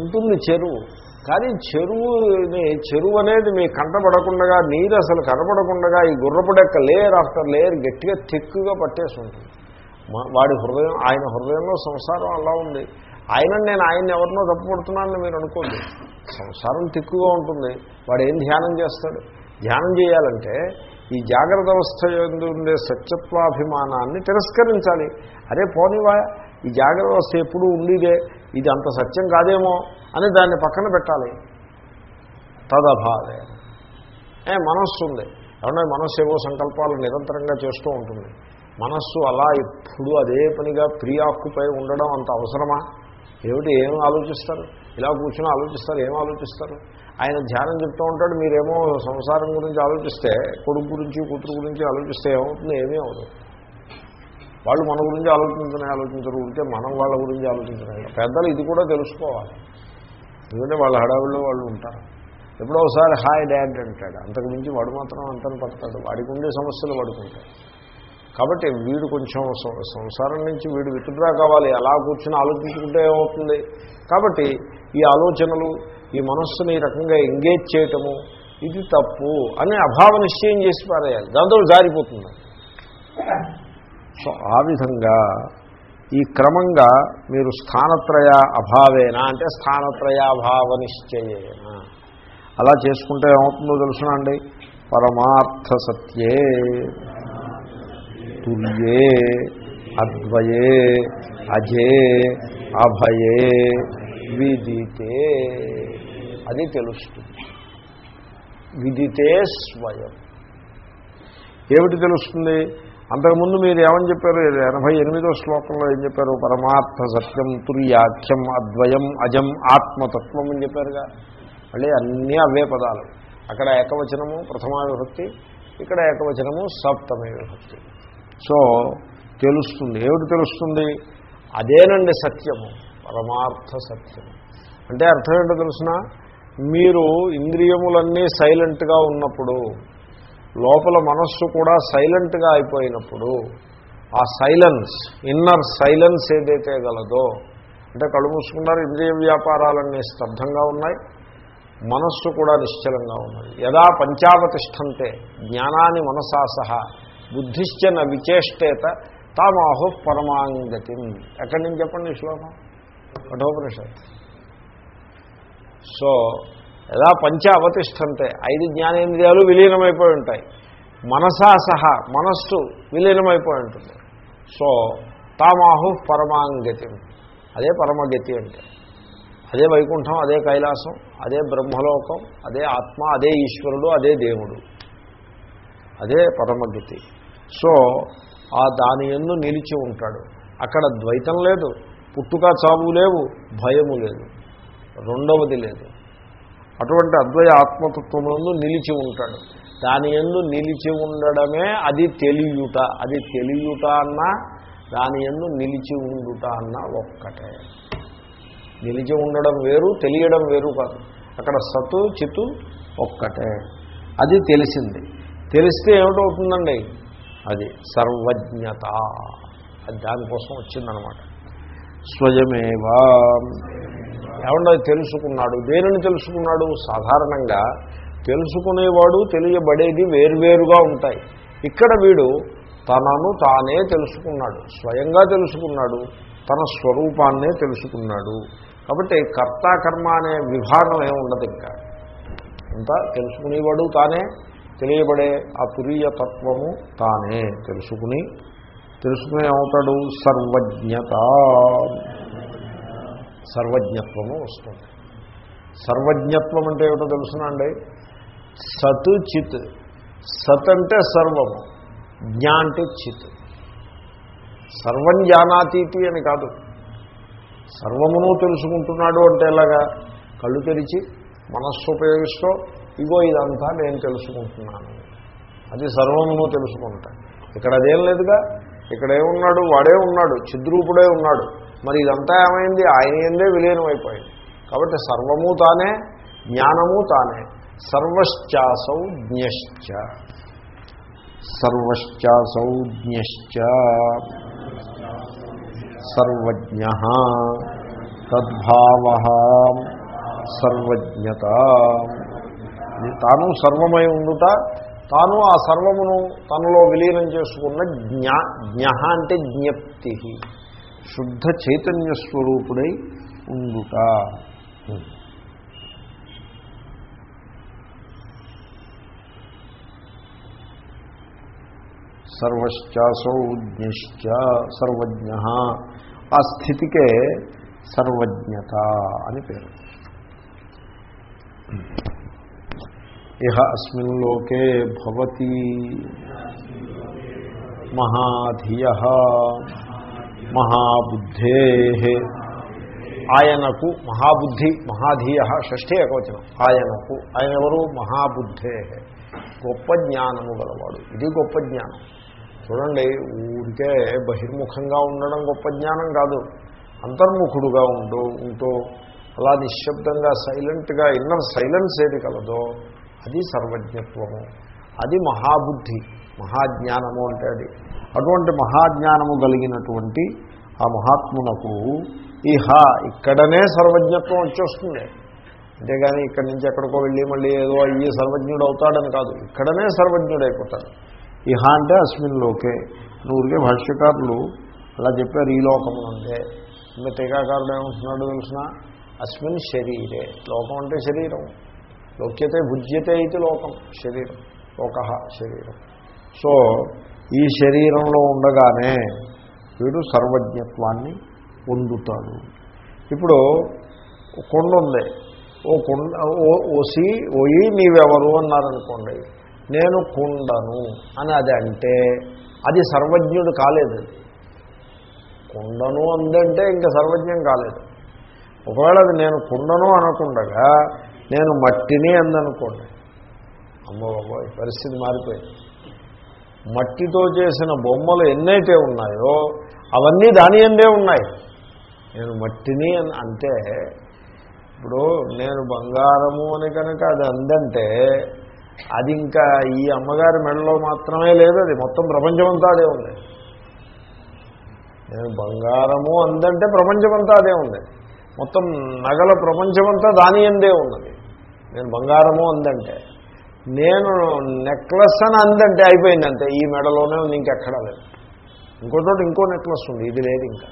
ఉంటుంది చెరువు. కానీ చెరువుని చెరువు అనేది మీ కంటపడకుండా నీరు అసలు కనపడకుండా ఈ గుర్రపుడెక్క లేయర్ ఆఫ్టర్ లేయర్ గట్టిగా తెక్కుగా పట్టేసి ఉంటుంది. వాడి హృదయం ఆయన హృదయంలో సంసారం అలా ఉంది. ఆయన నేను ఆయన ఎవరినో తప్పుపడుతున్నానని మీరు అనుకోండి. సంసారం తిక్కుగా ఉంటుంది. వాడు ఏం ధ్యానం చేస్తాడు? ధ్యానం చేయాలంటే ఈ జాగ్రత్త అవస్థ ఉండే సత్యత్వాభిమానాన్ని తిరస్కరించాలి. అరే పోనివా ఈ జాగ్రత్త అవస్థ ఎప్పుడు ఉండేదే. ఇది అంత సత్యం కాదేమో అని దాన్ని పక్కన పెట్టాలి. తదభావే. ఏ మనస్సు ఉంది. ఏమన్నా మనస్సు ఏవో సంకల్పాలు నిరంతరంగా చేస్తూ ఉంటుంది. మనస్సు అలా ఎప్పుడు అదే పనిగా ప్రియాక్కుపై ఉండడం అంత అవసరమా? ఏమిటి ఏం ఆలోచిస్తారు? ఇలా కూర్చొని ఆలోచిస్తారు ఏం ఆలోచిస్తారు? ఆయన ధ్యానం చెప్తూ ఉంటాడు మీరేమో సంసారం గురించి ఆలోచిస్తే కొడుకు గురించి కూతురు గురించి ఆలోచిస్తే ఏమవుతుంది? ఏమీ అవ్వదు. వాళ్ళు మన గురించి ఆలోచించనే ఆలోచించరు ఉంటే మనం వాళ్ళ గురించి ఆలోచించడం పెద్దలు ఇది కూడా తెలుసుకోవాలి. ఎందుకంటే వాళ్ళ హడావిడిలో వాళ్ళు ఉంటారు. ఎప్పుడో ఒకసారి హాయ్ డాడ్ అంటాడు. అంతకుమించి వాడు మాత్రం అంతని పడతాడు. వాడికి ఉండే సమస్యలు వాడుకుంటాయి కాబట్టి వీడు కొంచెం సం- సంసారం నుంచి వీడు విత్డ్రా కావాలి. అలా కూర్చొని ఆలోచించుకుంటే ఏమవుతుంది? కాబట్టి ఈ ఆలోచనలు ఈ మనస్సుని ఈ రకంగా ఎంగేజ్ చేయటము ఇది తప్పు అని అభావ నిశ్చయం చేసి పారేయాలి. దాంతో జారిపోతుంది. సో ఆ విధంగా ఈ క్రమంగా మీరు స్థానత్రయ అభావేనా అంటే స్థానత్రయాభావ నిశ్చయేన అలా చేసుకుంటే ఏమవుతుందో తెలుసునండి పరమార్థ సత్యే తుల్యే అద్వయే అజే అభయే విదితే. అది తెలుస్తుంది. విదితే స్వయం. ఏమిటి తెలుస్తుంది? అంతకుముందు మీరు ఏమని చెప్పారు? ఎనభై ఎనిమిదో శ్లోకంలో ఏం చెప్పారు? పరమార్థ సత్యం తుర్యాఖ్యం అద్వయం అజం ఆత్మతత్వం అని చెప్పారుగా. మళ్ళీ అన్నీ అవే పదాలు. అక్కడ ఏకవచనము ప్రథమా విభక్తి ఇక్కడ ఏకవచనము సప్తమే విభక్తి సో తెలుస్తుంది. ఏమిటి తెలుస్తుంది? అదేనండి సత్యము పరమార్థ సత్యము. అంటే అర్థం ఏంటో తెలుసిన? మీరు ఇంద్రియములన్నీ సైలెంట్గా ఉన్నప్పుడు లోపల మనస్సు కూడా సైలెంట్గా అయిపోయినప్పుడు ఆ సైలెన్స్ ఇన్నర్ సైలెన్స్ ఏదైతే గలదో అంటే కళ్ళు మూసుకున్నారు ఇంద్రియ వ్యాపారాలన్నీ స్తబ్దంగా ఉన్నాయి మనస్సు కూడా నిశ్చలంగా ఉన్నది. యదా పంచావతిష్టంతే జ్ఞానాన్ని మనసా సహా బుద్ధిశ్చ విచేష్టేత తామాహు పరమాంగతి. ఎక్కడి నుంచి చెప్పండి శ్లోకం? కఠోపనిషత్. సో ఎలా పంచ అవతిష్టంతే. ఐదు జ్ఞానేంద్రియాలు విలీనమైపోయి ఉంటాయి. మనసా సహా మనస్సు విలీనమైపోయి ఉంటుంది. సో తామాహు పరమాంగతి. అదే పరమగతి అంటే. అదే వైకుంఠం అదే కైలాసం అదే బ్రహ్మలోకం అదే ఆత్మ అదే ఈశ్వరుడు అదే దేవుడు. అదే పరమగతి. సో ఆ దాని ఎందు నిలిచి ఉంటాడు. అక్కడ ద్వైతం లేదు. పుట్టుక చావు లేవు భయము లేదు. రెండవది లేదు. అటువంటి అద్వయ ఆత్మతత్వమునందు నిలిచి ఉంటాడు. దాని ఎందు నిలిచి ఉండడమే అది తెలియుట. అది తెలియుట అన్నా దాని ఎందు నిలిచి ఉండుట అన్నా ఒక్కటే. నిలిచి ఉండడం వేరు తెలియడం వేరు కాదు. అక్కడ సతు చితు ఒక్కటే. అది తెలిసింది. తెలిస్తే ఏమిటవుతుందండి? అది సర్వజ్ఞత. అది దానికోసం వచ్చిందనమాట. స్వయమేవా. ఏమన్నా తెలుసుకున్నాడు. దేనిని తెలుసుకున్నాడు? సాధారణంగా తెలుసుకునేవాడు తెలియబడేది వేర్వేరుగా ఉంటాయి. ఇక్కడ వీడు తనను తానే తెలుసుకున్నాడు. స్వయంగా తెలుసుకున్నాడు. తన స్వరూపాన్నే తెలుసుకున్నాడు. కాబట్టి కర్తాకర్మ అనే విభాగం ఏముండదు ఉండదు ఇంకా. అంతా తెలుసుకునేవాడు తానే తెలియబడే ఆ తురీయతత్వము తానే తెలుసుకుని తెలుసుకుని ఏమవుతాడు? సర్వజ్ఞత. సర్వజ్ఞత్వము వస్తుంది. సర్వజ్ఞత్వం అంటే ఏమిటో తెలుసునండి సత్ చిత్. సత్ అంటే సర్వము జ్ఞా అంటే చిత్. సర్వం జానాతీతి అని కాదు. సర్వమును తెలుసుకుంటున్నాడు అంటే ఎలాగా? కళ్ళు తెరిచి మనస్సు ఉపయోగిస్తూ ఇగో ఇదంతా నేను తెలుసుకుంటున్నాను. అది సర్వమును తెలుసుకుంటా. ఇక్కడ అదేం లేదుగా? ఇక్కడ ఏమున్నాడు వాడే ఉన్నాడు చిద్రూపుడే ఉన్నాడు. మరి ఇదంతా ఏమైంది? ఆయన ఎందే విలీనమైపోయింది. కాబట్టి సర్వము తానే జ్ఞానము తానే. సర్వశ్చాసౌ జ్ఞశ్చ. సర్వశ్చాసౌ జ్ఞశ్చ. సర్వజ్ఞ తద్భావ సర్వజ్ఞత. తాను సర్వమై ఉండుట తాను ఆ సర్వమును తనలో విలీనం చేసుకున్న జ్ఞా జ్ఞ అంటే జ్ఞప్తి. శుద్ధ చైతన్య స్వరూపుడై ఉండుట. సర్వశ్చాసౌ జ్ఞశ్చ సర్వజ్ఞ. ఆ స్థితికే సర్వజ్ఞత అని పేరు. ఇహ అస్మిన్ లోకే భవతి. మహాధియ. మహాబుద్ధే. ఆయనకు మహాబుద్ధి మహాధీయ షష్ఠీ ఏకవచనం. ఆయనకు ఆయన ఎవరు మహాబుద్ధే. గొప్ప జ్ఞానము గలవాడు. ఇది గొప్ప జ్ఞానం. చూడండి ఊరికే బహిర్ముఖంగా ఉండడం గొప్ప జ్ఞానం కాదు. అంతర్ముఖుడుగా ఉంటూ ఉంటూ అలా నిశ్శబ్దంగా సైలెంట్గా ఇన్నర్ సైలెన్స్ ఏది కలదో అది సర్వజ్ఞత్వము. అది మహాబుద్ధి మహాజ్ఞానము అంటే అది. అటువంటి మహాజ్ఞానము కలిగినటువంటి ఆ మహాత్మునకు ఇహ ఇక్కడనే సర్వజ్ఞత్వం వచ్చేస్తుంది. అంతేగాని ఇక్కడి నుంచి ఎక్కడికో వెళ్ళి మళ్ళీ ఏదో అయ్యి సర్వజ్ఞుడు అవుతాడని కాదు. ఇక్కడనే సర్వజ్ఞుడైపోతాడు. ఇహ అంటే అస్మిన్ లోకే. ఊరికే భాష్యకారులు అలా చెప్పారు ఈ లోకము అంటే. ఇంకా టీకాకారుడు ఏమంటున్నాడు తెలిసిన? అస్మిన్ శరీరే. లోకం అంటే శరీరం. లోక్యతే భుజ్యతే ఇది లోకం శరీరం. లోక శరీరం. సో ఈ శరీరంలో ఉండగానే వీడు సర్వజ్ఞత్వాన్ని పొందుతాడు. ఇప్పుడు కొండ ఉంది. ఓ కొండ ఓ ఓసి ఓయి నీవెవరు అన్నారనుకోండి. నేను కుండను అని అది అంటే అది సర్వజ్ఞుడు కాలేదు. కుండను అందంటే ఇంకా సర్వజ్ఞం కాలేదు. ఒకవేళ అది నేను కుండను అనకుండగా నేను మట్టిని అందనుకోండి. అమ్మ బాబోయ్ పరిస్థితి మారిపోయింది. మట్టితో చేసిన బొమ్మలు ఎన్నైతే ఉన్నాయో అవన్నీ దాని ఎందే ఉన్నాయి. నేను మట్టిని అని అంటే ఇప్పుడు నేను బంగారము అని కనుక అది అందంటే అది ఇంకా ఈ అమ్మగారి మెడలో మాత్రమే లేదు అది మొత్తం ప్రపంచమంతా అదే ఉంది. నేను బంగారము అందంటే ప్రపంచమంతా అదే ఉంది. మొత్తం నగల ప్రపంచమంతా దాని ఎందే ఉన్నది. నేను బంగారము అందంటే. నేను నెక్లెస్ అని అందంటే అయిపోయింది అంతే ఈ మెడలోనే ఉంది ఇంకెక్కడా లేదు. ఇంకో చోట ఇంకో నెక్లెస్ ఉంది ఇది లేదు ఇంకా.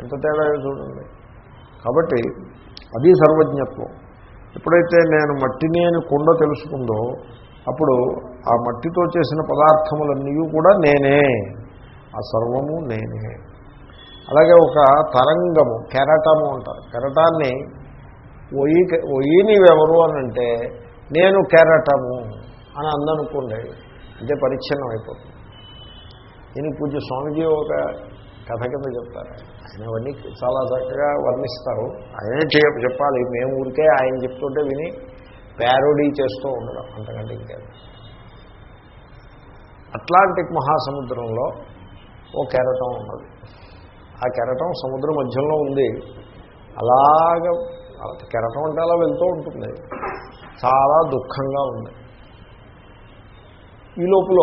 ఎంత తేడా చూడండి. కాబట్టి అది సర్వజ్ఞత్వం. ఎప్పుడైతే నేను మట్టిని అని కుండ తెలుసుకుందో అప్పుడు ఆ మట్టితో చేసిన పదార్థములన్నీ కూడా నేనే. ఆ సర్వము నేనే. అలాగే ఒక తరంగము కెరటము అంటారు. కెరటాన్ని ఒయ్యి ఒయ్యి నీవెవరు అని అంటే నేను కెరటము అని అందనుకోండి. అంటే పరిచ్ఛిన్నం అయిపోతుంది దీనికి పూజ స్వామిజీ ఒక కథ కింద చెప్తారు. ఆయన అవన్నీ చాలా చక్కగా వర్ణిస్తారు. ఆయనే చెప్ చెప్పాలి. మేము ఊరికే ఆయన చెప్తుంటే విని ప్యారోడీ చేస్తూ ఉండడం అంతకంటే ఇంకా అట్లాంటిక్ మహాసముద్రంలో ఓ కెరటం ఉన్నది. ఆ కెరటం సముద్రం మధ్యలో ఉంది. అలాగ కెరటం అంటే అలా వెళ్తూ ఉంటుంది. చాలా దుఃఖంగా ఉంది. ఈ లోపల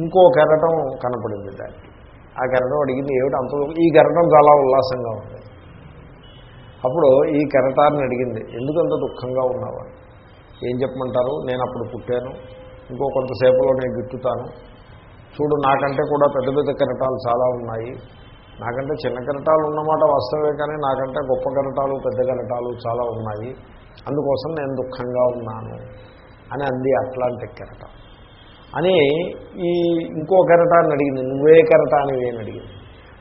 ఇంకో కెరటం కనపడింది దానికి. ఆ కెరటం అడిగింది ఏమిటి అంత ఈ కెరటం చాలా ఉల్లాసంగా ఉంది. అప్పుడు ఈ కెరటాన్ని అడిగింది ఎందుకంత దుఃఖంగా ఉన్నావా? ఏం చెప్పమంటారు? నేను అప్పుడు పుట్టాను. ఇంకో కొంతసేపులో నేను గిట్టుతాను. చూడు నాకంటే కూడా పెద్ద పెద్ద కెరటాలు చాలా ఉన్నాయి. నాకంటే చిన్న కెరటాలు ఉన్నమాట వాస్తవే కానీ నాకంటే గొప్ప కెరటాలు పెద్ద కెరటాలు చాలా ఉన్నాయి. అందుకోసం నేను దుఃఖంగా ఉన్నాను అని అంది అట్లాంటిక్ కెరట. అని ఈ ఇంకో కెరటాన్ని అడిగింది. నువ్వే కెరటాన్ని అని అడిగింది.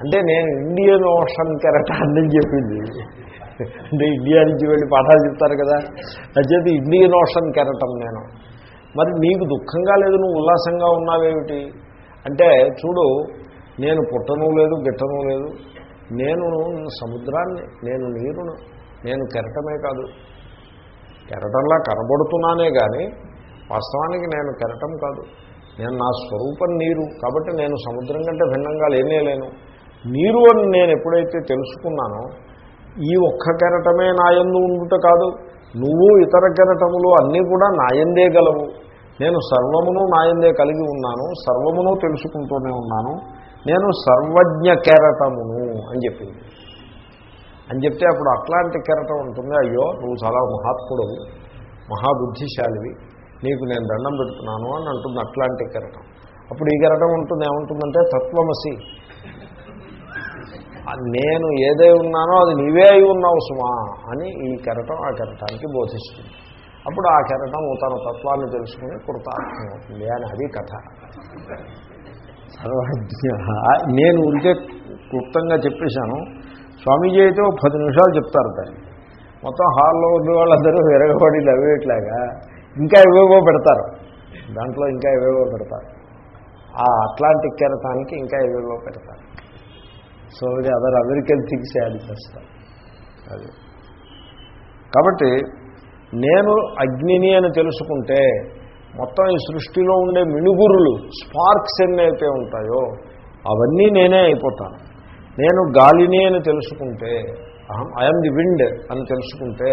అంటే నేను ఇండియన్ ఓషన్ కెరటాన్ని చెప్పింది. అంటే ఇండియా నుంచి వెళ్ళి పాఠాలు చెప్తారు కదా. అచేది ఇండియన్ ఓషన్ కెరటం నేను. మరి నీకు దుఃఖంగా లేదు నువ్వు ఉల్లాసంగా ఉన్నావేమిటి? అంటే చూడు నేను పుట్టను లేదు గిట్టను లేదు. నేను సముద్రాన్ని నేను నీరును నేను కెరటమే కాదు. కెరటంలా కనబడుతున్నానే కానీ వాస్తవానికి నేను కెరటం కాదు. నేను నా స్వరూపం నీరు. కాబట్టి నేను సముద్రం కంటే భిన్నంగా లేనే లేను. నీరు అని నేను ఎప్పుడైతే తెలుసుకున్నానో ఈ ఒక్క కెరటమే నాయందు ఉండుట కాదు. నువ్వు ఇతర కెరటములు అన్నీ కూడా నాయందే గలవు. నేను సర్వమును నాయందే కలిగి ఉన్నాను. సర్వమును తెలుసుకుంటూనే ఉన్నాను. నేను సర్వజ్ఞ కెరటమును అని చెప్పింది. అని చెప్తే అప్పుడు అట్లాంటి కెరటం ఉంటుంది అయ్యో నువ్వు చాలా మహాత్ముడవు మహాబుద్ధిశాలివి నీకు నేను దండం పెడుతున్నాను అని అంటుంది అట్లాంటి కెరటం. అప్పుడు ఈ కెరటం ఉంటుంది ఏముంటుందంటే తత్వమసి. నేను ఏదై ఉన్నానో అది నీవే అయి ఉన్నావు సుమా అని ఈ కెరటం ఆ కెరటానికి బోధిస్తుంది. అప్పుడు ఆ కెరటం తన తత్వాన్ని తెలుసుకుని కృతార్థమవుతుంది అని అది కథ. సర్వజ్ఞ. నేను ఉంటే క్లుప్తంగా చెప్పేశాను. స్వామీజీ అయితే ఒక పది నిమిషాలు చెప్తారు దాన్ని. మొత్తం హాల్లో ఉన్న వాళ్ళందరూ విరగబడి నవ్వేట్లాగా ఇంకా ఇవేవో పెడతారు. దాంట్లో ఇంకా ఇవేవో పెడతారు. ఆ అట్లాంటిక్ కెరటానికి ఇంకా ఇవేవో పెడతారు. సో ఇది అదర్ అమెరికన్ థింగ్స్ యాడ్ చేస్తారు. అది. కాబట్టి నేను అగ్నిని అని తెలుసుకుంటే మొత్తం ఈ సృష్టిలో ఉండే మిణుగురులు స్పార్క్స్ ఎన్నైతే అయితే ఉంటాయో అవన్నీ నేనే అయిపోతాను. నేను గాలిని అని తెలుసుకుంటే అహం ఐఎమ్ ది విండ్ అని తెలుసుకుంటే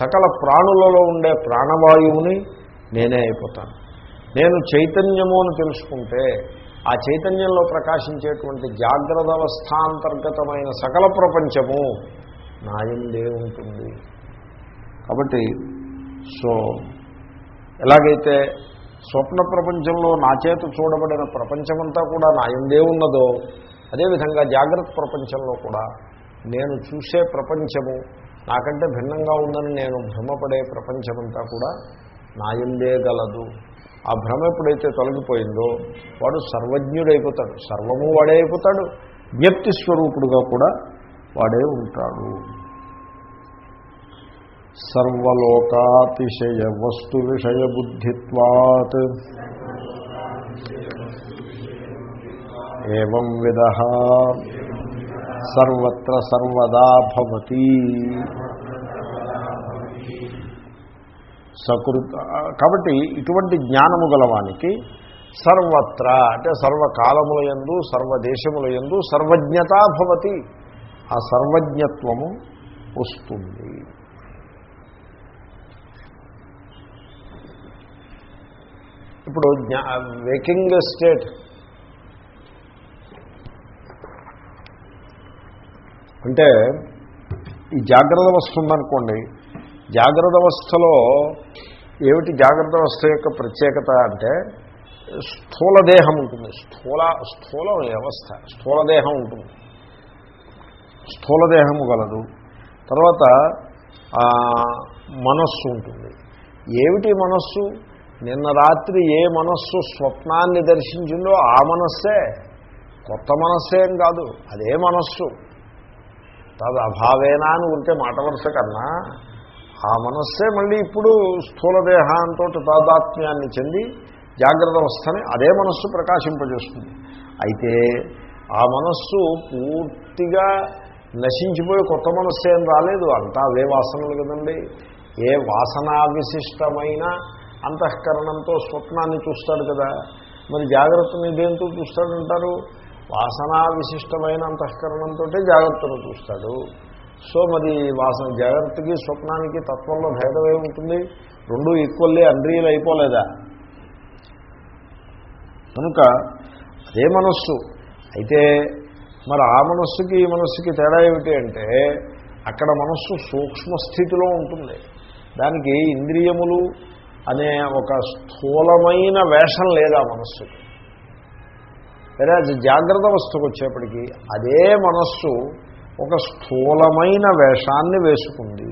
సకల ప్రాణులలో ఉండే ప్రాణవాయువుని నేనే అయిపోతాను. నేను చైతన్యము అని తెలుసుకుంటే ఆ చైతన్యంలో ప్రకాశించేటువంటి జాగ్రత్త అవస్థాంతర్గతమైన సకల ప్రపంచము నాయందే ఉంటుంది. కాబట్టి సో ఎలాగైతే స్వప్న ప్రపంచంలో నా చేత చూడబడిన ప్రపంచమంతా కూడా నా ఎందే ఉన్నదో అదేవిధంగా జాగ్రత్త ప్రపంచంలో కూడా నేను చూసే ప్రపంచము నాకంటే భిన్నంగా ఉందని నేను భ్రమపడే ప్రపంచమంతా కూడా నా ఎందే గలదు. ఆ భ్రమ ఎప్పుడైతే తొలగిపోయిందో వాడు సర్వజ్ఞుడైపోతాడు. సర్వము వాడే అయిపోతాడు. జ్ఞప్తి స్వరూపుడుగా కూడా వాడే ఉంటాడు. సర్వలోకాతిశయ వస్తు విషయ బుద్ధిత్వాత్ ఏం విధ సర్వత్ర సర్వదా భవతి. సకృత కాబట్టి ఇటువంటి జ్ఞానము గలవానికి సర్వత్ర అంటే సర్వకాలముల ఎందు సర్వదేశముల ఎందు సర్వజ్ఞత భవతి. ఆ సర్వజ్ఞత్వము వస్తుంది. ఇప్పుడు జ్ఞా వేకింగ్ స్టేట్. అంటే ఈ జాగ్రత్త అవస్థ ఉందనుకోండి జాగ్రత్త అవస్థలో ఏమిటి జాగ్రత్త అవస్థ యొక్క ప్రత్యేకత అంటే స్థూలదేహం ఉంటుంది. స్థూల స్థూల వ్యవస్థ స్థూలదేహం ఉంటుంది. స్థూలదేహము గలదు. తర్వాత మనస్సు ఉంటుంది. ఏమిటి మనస్సు? నిన్న రాత్రి ఏ మనస్సు స్వప్నాన్ని దర్శించిందో ఆ మనస్సే. కొత్త మనస్సేం కాదు అదే మనస్సు. తదు అభావేనా అని ఉంటే మాట వరుస కన్నా ఆ మనస్సే మళ్ళీ ఇప్పుడు స్థూల దేహంతో తాదాత్మ్యాన్ని చెంది జాగ్రత్త అవస్థని అదే మనస్సు ప్రకాశింపజేస్తుంది. అయితే ఆ మనస్సు పూర్తిగా నశించిపోయి కొత్త మనస్సు ఏం రాలేదు అంతా అవే వాసనలు కదండి. ఏ వాసనా విశిష్టమైన అంతఃకరణంతో స్వప్నాన్ని చూస్తాడు కదా. మరి జాగ్రత్తని దేంతో చూస్తాడంటారు? వాసనా విశిష్టమైన అంతఃకరణంతో జాగ్రత్తను చూస్తాడు. సో మరి వాసన జాగ్రత్తకి స్వప్నానికి తత్వంలో భేదమే ఉంటుంది. రెండు ఈక్వల్లీ అన్రియల్ అయిపోలేదా? కనుక అదే మనస్సు. అయితే మరి ఆ మనస్సుకి ఈ మనస్సుకి తేడా ఏమిటి అంటే అక్కడ మనస్సు సూక్ష్మ స్థితిలో ఉంటుంది. దానికి ఇంద్రియములు అనే ఒక స్థూలమైన వేషం లేదా మనస్సుకి వేరే అది జాగ్రత్త వస్తువుకు వచ్చేప్పటికీ అదే మనస్సు ఒక స్థూలమైన వేషాన్ని వేసుకుంది.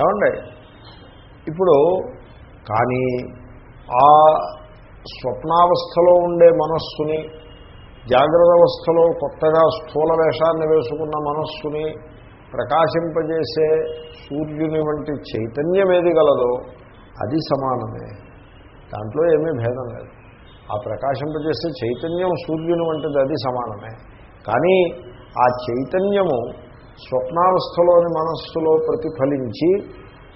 ఏమండి? ఇప్పుడు కానీ ఆ స్వప్నావస్థలో ఉండే మనస్సుని జాగ్రత్త అవస్థలో కొత్తగా స్థూల వేషాన్ని వేసుకున్న మనస్సుని ప్రకాశింపజేసే సూర్యుని వంటి చైతన్యం ఏది గలదో అది సమానమే. దాంట్లో ఏమీ భేదం లేదు. ఆ ప్రకాశింపజేసే చైతన్యం సూర్యుని వంటిది అది సమానమే. కానీ ఆ చైతన్యము స్వప్నావస్థలోని మనస్సులో ప్రతిఫలించి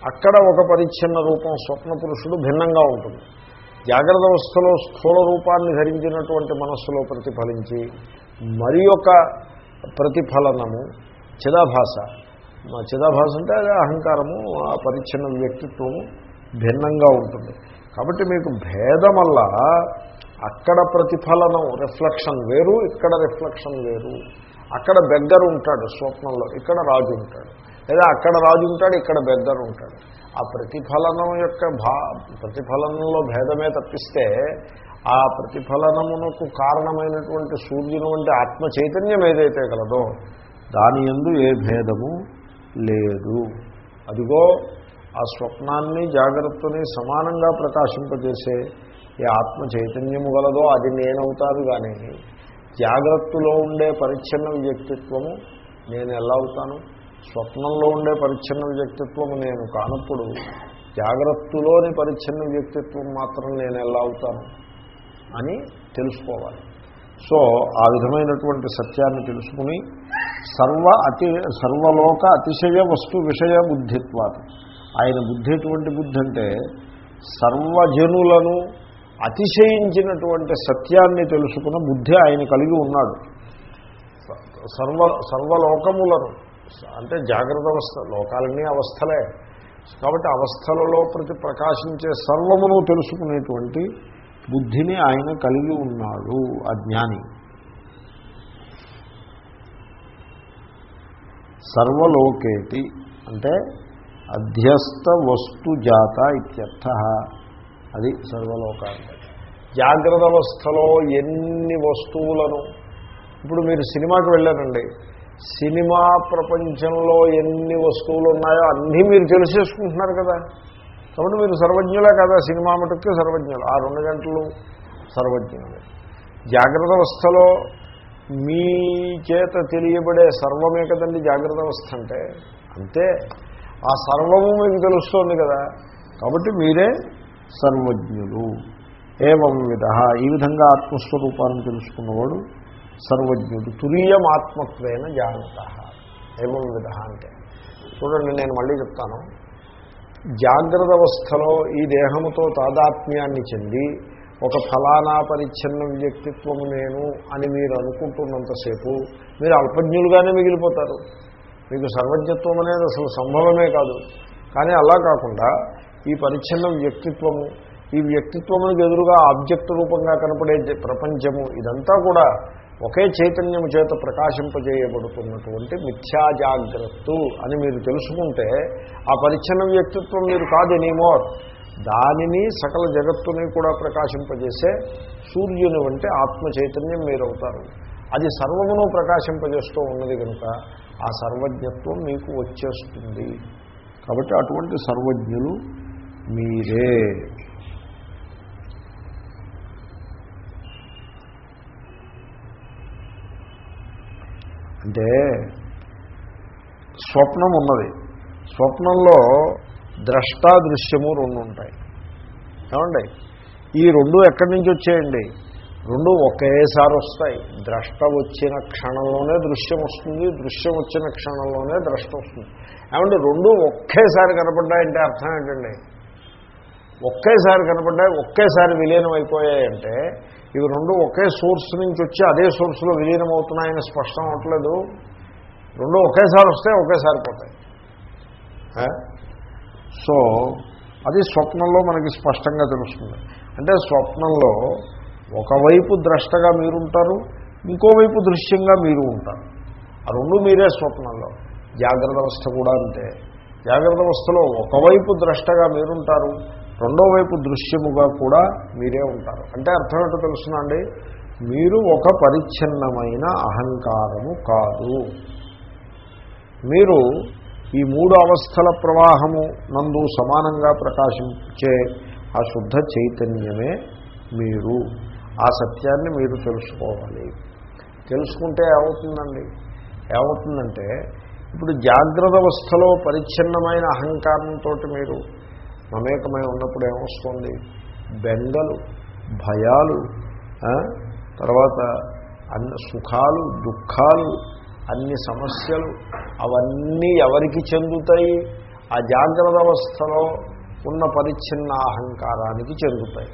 అక్కడ ఒక పరిచ్ఛిన్న రూపం స్వప్న పురుషుడు భిన్నంగా ఉంటుంది. జాగ్రత్త అవస్థలో స్థూల రూపాన్ని ధరించినటువంటి మనస్సులో ప్రతిఫలించి మరి ప్రతిఫలనము చిదాభాష చిదాభాష అంటే అదే అహంకారము ఆ పరిచ్ఛిన్న వ్యక్తిత్వము భిన్నంగా ఉంటుంది. కాబట్టి మీకు భేదం వల్ల అక్కడ ప్రతిఫలనం రిఫ్లెక్షన్ వేరు ఇక్కడ రిఫ్లెక్షన్ వేరు. అక్కడ బెగ్గర్ ఉంటాడు స్వప్నంలో ఇక్కడ రాజు ఉంటాడు. లేదా అక్కడ రాజు ఉంటాడు ఇక్కడ బెగ్గర్ ఉంటాడు. ఆ ప్రతిఫలనం యొక్క భా ప్రతిఫలనంలో భేదమే తప్పిస్తే ఆ ప్రతిఫలనమునకు కారణమైనటువంటి సూర్యుని వంటి ఆత్మ చైతన్యం ఏదైతే కలదో దాని ఎందు ఏ భేదము లేదు. అదిగో ఆ స్వప్నాన్ని జాగ్రత్తని సమానంగా ప్రకాశింపజేసే ఏ ఆత్మ చైతన్యము గలదో అది నేనవుతాను కానీ జాగ్రత్తలో ఉండే పరిచ్ఛిన్న వ్యక్తిత్వము నేను ఎలా అవుతాను? స్వప్నంలో ఉండే పరిచ్ఛిన్న వ్యక్తిత్వము నేను కానప్పుడు జాగ్రత్తలోని పరిచ్ఛిన్న వ్యక్తిత్వం మాత్రం నేను ఎలా అవుతాను? అని తెలుసుకోవాలి. సో ఆ విధమైనటువంటి సత్యాన్ని తెలుసుకుని సర్వ అతి సర్వలోక అతిశయ వస్తు విషయ బుద్ధిత్వాది. ఆయన బుద్ధి ఎటువంటి బుద్ధి అంటే సర్వజనులను అతిశయించినటువంటి సత్యాన్ని తెలుసుకున్న బుద్ధి ఆయన కలిగి ఉన్నాడు. సర్వ సర్వలోకములను అంటే జాగ్రత్త అవస్థ లోకాలన్నీ అవస్థలే. కాబట్టి అవస్థలలో ప్రతి ప్రకాశించే సర్వమును తెలుసుకునేటువంటి బుద్ధిని ఆయన కలిగి ఉన్నాడు ఆ జ్ఞాని సర్వలోకేటి అంటే అధ్యస్థ వస్తు జాత ఇత్యర్థ. అది సర్వలోక జాగ్రత్త అవస్థలో ఎన్ని వస్తువులను? ఇప్పుడు మీరు సినిమాకి వెళ్ళారండి. సినిమా ప్రపంచంలో ఎన్ని వస్తువులు ఉన్నాయో అన్నీ మీరు తెలిసేసుకుంటున్నారు కదా. కాబట్టి మీరు సర్వజ్ఞులే కదా సినిమా మటుకే సర్వజ్ఞులు. ఆ రెండు గంటలు సర్వజ్ఞులే. జాగ్రత్త అవస్థలో మీ చేత తెలియబడే సర్వమే కదండి జాగ్రత్త అవస్థ అంటే? అంతే. ఆ సర్వము మీకు తెలుస్తోంది కదా. కాబట్టి మీరే సర్వజ్ఞులు. ఏవం విధ? ఈ విధంగా ఆత్మస్వరూపాన్ని తెలుసుకున్నవాడు సర్వజ్ఞుడు. తురీయం ఆత్మత్వేన జాగ్రత్త ఏవం విధ అంటే? చూడండి నేను మళ్ళీ చెప్తాను. జాగ్రత్త అవస్థలో ఈ దేహముతో తాదాత్మ్యాన్ని చెంది ఒక ఫలానా పరిచ్ఛిన్న వ్యక్తిత్వము నేను అని మీరు అనుకుంటున్నంతసేపు మీరు అల్పజ్ఞులుగానే మిగిలిపోతారు. మీకు సర్వజ్ఞత్వం అనేది అసలు సంభవమే కాదు. కానీ అలా కాకుండా ఈ పరిచ్ఛిన్న వ్యక్తిత్వము ఈ వ్యక్తిత్వమునికి ఎదురుగా ఆబ్జెక్ట్ రూపంగా కనపడే ప్రపంచము ఇదంతా కూడా ఒకే చైతన్యము చేత ప్రకాశింపజేయబడుతున్నటువంటి మిథ్యా జాగ్రత్త అని మీరు తెలుసుకుంటే ఆ పరిచ్ఛిన్న వ్యక్తిత్వం మీరు కాదు ఎనీమోర్ దానిని సకల జగత్తుని కూడా ప్రకాశింపజేసే సూర్యుని వంటి ఆత్మ చైతన్యం మీరవుతారు. అది సర్వమును ప్రకాశింపజేస్తూ ఉన్నది కనుక ఆ సర్వజ్ఞత్వం మీకు వచ్చేస్తుంది. కాబట్టి అటువంటి సర్వజ్ఞులు మీరే. అంటే స్వప్నం ఉన్నది. స్వప్నంలో ద్రష్టా దృశ్యము రెండు ఉంటాయి. ఏమండి? ఈ రెండు ఎక్కడి నుంచి వచ్చేయండి? రెండు ఒకేసారి వస్తాయి. ద్రష్ట వచ్చిన క్షణంలోనే దృశ్యం వస్తుంది దృశ్యం వచ్చిన క్షణంలోనే ద్రష్ట వస్తుంది. ఏమంటే రెండు ఒకేసారి కనపడ్డాయంటే అర్థం ఏంటండి? ఒకేసారి కనపడ్డాయి ఒకేసారి విలీనం అయిపోయాయంటే ఇవి రెండు ఒకే సోర్స్ నుంచి వచ్చి అదే సోర్స్లో విలీనం అవుతున్నాయని స్పష్టం అవట్లేదు రెండు ఒకేసారి వస్తే ఒకేసారి పోతాయి. సో అది స్వప్నంలో మనకి స్పష్టంగా తెలుస్తుంది. అంటే స్వప్నంలో ఒకవైపు ద్రష్టగా మీరుంటారు ఇంకోవైపు దృశ్యంగా మీరు ఉంటారు. ఆ రెండు మీరే స్వప్నంలో. జాగ్రత్త అవస్థ కూడా అంతే. జాగ్రత్త అవస్థలో ఒకవైపు ద్రష్టగా మీరుంటారు రెండో వైపు దృశ్యముగా కూడా మీరే ఉంటారు. అంటే అర్థం ఏంటో తెలుసునండి మీరు ఒక పరిచ్ఛిన్నమైన అహంకారము కాదు. మీరు ఈ మూడు అవస్థల ప్రవాహము నందు సమానంగా ప్రకాశించే ఆ శుద్ధ చైతన్యమే మీరు. ఆ సత్యాన్ని మీరు తెలుసుకోవాలి. తెలుసుకుంటే ఏమవుతుందండి? ఏమవుతుందంటే ఇప్పుడు జాగ్రత్త అవస్థలో పరిచ్ఛిన్నమైన అహంకారంతో మీరు మమేకమై ఉన్నప్పుడు ఏమొస్తుంది? బెంగలు భయాలు తర్వాత అన్న సుఖాలు దుఃఖాలు అన్ని సమస్యలు అవన్నీ ఎవరికి చెందుతాయి? ఆ జాగ్రత్త అవస్థలో ఉన్న పరిచ్ఛిన్న అహంకారానికి చెందుతాయి.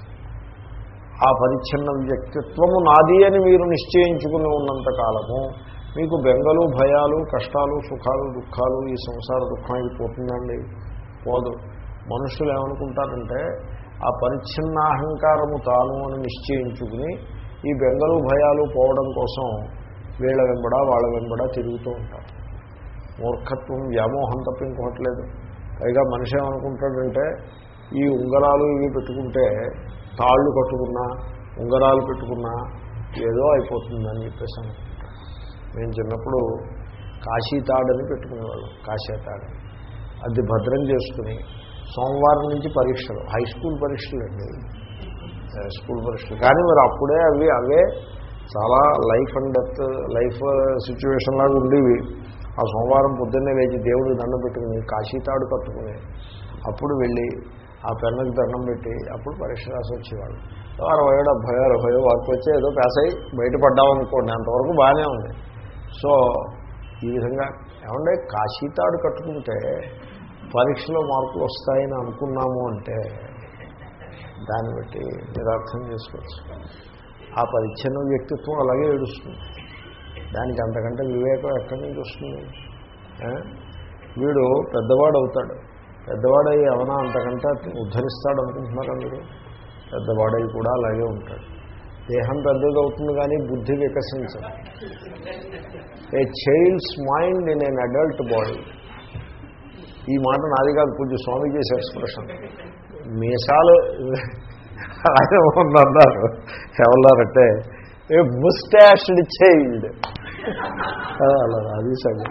ఆ పరిచ్ఛిన్న వ్యక్తిత్వము నాది అని మీరు నిశ్చయించుకుని ఉన్నంతకాలము మీకు బెంగలు భయాలు కష్టాలు సుఖాలు దుఃఖాలు ఈ సంసార దుఃఖం అయిపోతుందండి. పోదు. మనుషులు ఏమనుకుంటారంటే ఆ పరిచ్ఛిన్న అహంకారము తాను అని నిశ్చయించుకుని ఈ బెంగలు భయాలు పోవడం కోసం వీళ్ళ వెంబడ వాళ్ళ వెంబడ తిరుగుతూ ఉంటారు మూర్ఖత్వం వ్యామోహం తప్ప ఇంకోట్లేదు పైగా మనిషి ఏమనుకుంటాడంటే ఈ ఉంగరాలు ఇవి పెట్టుకుంటే తాళ్ళు కట్టుకున్నా ఉంగరాలు పెట్టుకున్నా ఏదో అయిపోతుందని చెప్పేసి అనుకుంటాను మేము చిన్నప్పుడు కాశీ తాడని పెట్టుకునేవాళ్ళం కాశీ తాడని అది భద్రం చేసుకుని సోమవారం నుంచి పరీక్షలు హై స్కూల్ పరీక్షలు అండి. స్కూల్ పరీక్షలు. కానీ మరి అప్పుడే అవి అవే చాలా life and death life situation లాగా ఉండేవి. ఆ సోమవారం పొద్దున్నే లేచి దేవుడికి దండం పెట్టుకుని కాశీతాడు కట్టుకుని అప్పుడు వెళ్ళి ఆ పెన్నుకి దండం పెట్టి అప్పుడు పరీక్ష రాసి వచ్చేవాడు అరవై డెబ్భై అరవై వర్క్ వచ్చే ఏదో పాస్ అయ్యి బయటపడ్డామనుకోండి అంతవరకు బాగానే ఉంది. సో ఈ విధంగా ఏమంటే కాశీతాడు కట్టుకుంటే పరీక్షలో మార్కులు వస్తాయని అనుకున్నాము అంటే దాన్ని బట్టి మీరు అర్థం చేసుకోవచ్చు. ఆ పరిచ్ఛిన్న వ్యక్తిత్వం అలాగే ఏడుస్తుంది. దానికి అంతకంటే వివేకం ఎక్కడి నుంచి వస్తుంది? వీడు పెద్దవాడు అవుతాడు. పెద్దవాడై ఏమైనా అంతకంటే ఉద్ధరిస్తాడు అనుకుంటున్నారా మీరు? పెద్దవాడై కూడా అలాగే ఉంటాడు. దేహం పెద్దది అవుతుంది కానీ బుద్ధి వికసించదు. A child's mind in an adult body ఈ మాట నాది కాదు కొంచెం స్వామి చేసే ఎక్స్ప్రెషన్. మీసాలు ఆయన మొన్న అన్నారు ఎవరున్నారంటే ఏ ముస్టాష్డ్ చైల్డ్. అలా అది సరే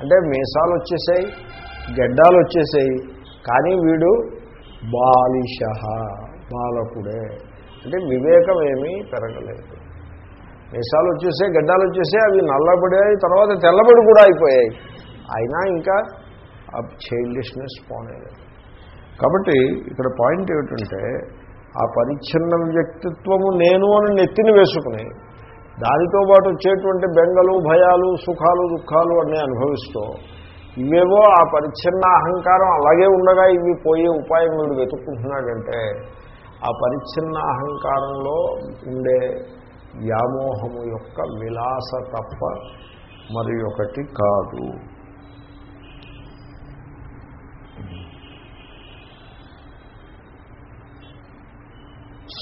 అంటే మీసాలు వచ్చేసాయి గడ్డాలు వచ్చేసాయి కానీ వీడు బాలిష బాలకుడే. అంటే వివేకం ఏమీ పెరగలేదు. మీసాలు వచ్చేసాయి గడ్డాలు వచ్చేసాయి అవి నల్లబడాయి తర్వాత తెల్లబడి కూడా అయిపోయాయి. అయినా ఇంకా ఆ చైల్డిష్నెస్ పోనేలేదు కాబట్టి ఇక్కడ పాయింట్ ఏమిటంటే ఆ పరిచ్ఛిన్న వ్యక్తిత్వము నేను అని నెత్తిని వేసుకుని దానితో పాటు వచ్చేటువంటి బెంగలు భయాలు సుఖాలు దుఃఖాలు అన్నీ అనుభవిస్తూ ఇవేవో ఆ పరిచ్ఛిన్న అహంకారం అలాగే ఉండగా ఇవి పోయే ఉపాయం వీడు వెతుక్కుంటున్నాడంటే ఆ పరిచ్ఛిన్న అహంకారంలో ఉండే వ్యామోహము యొక్క విలాస తప్ప మరి ఒకటి కాదు.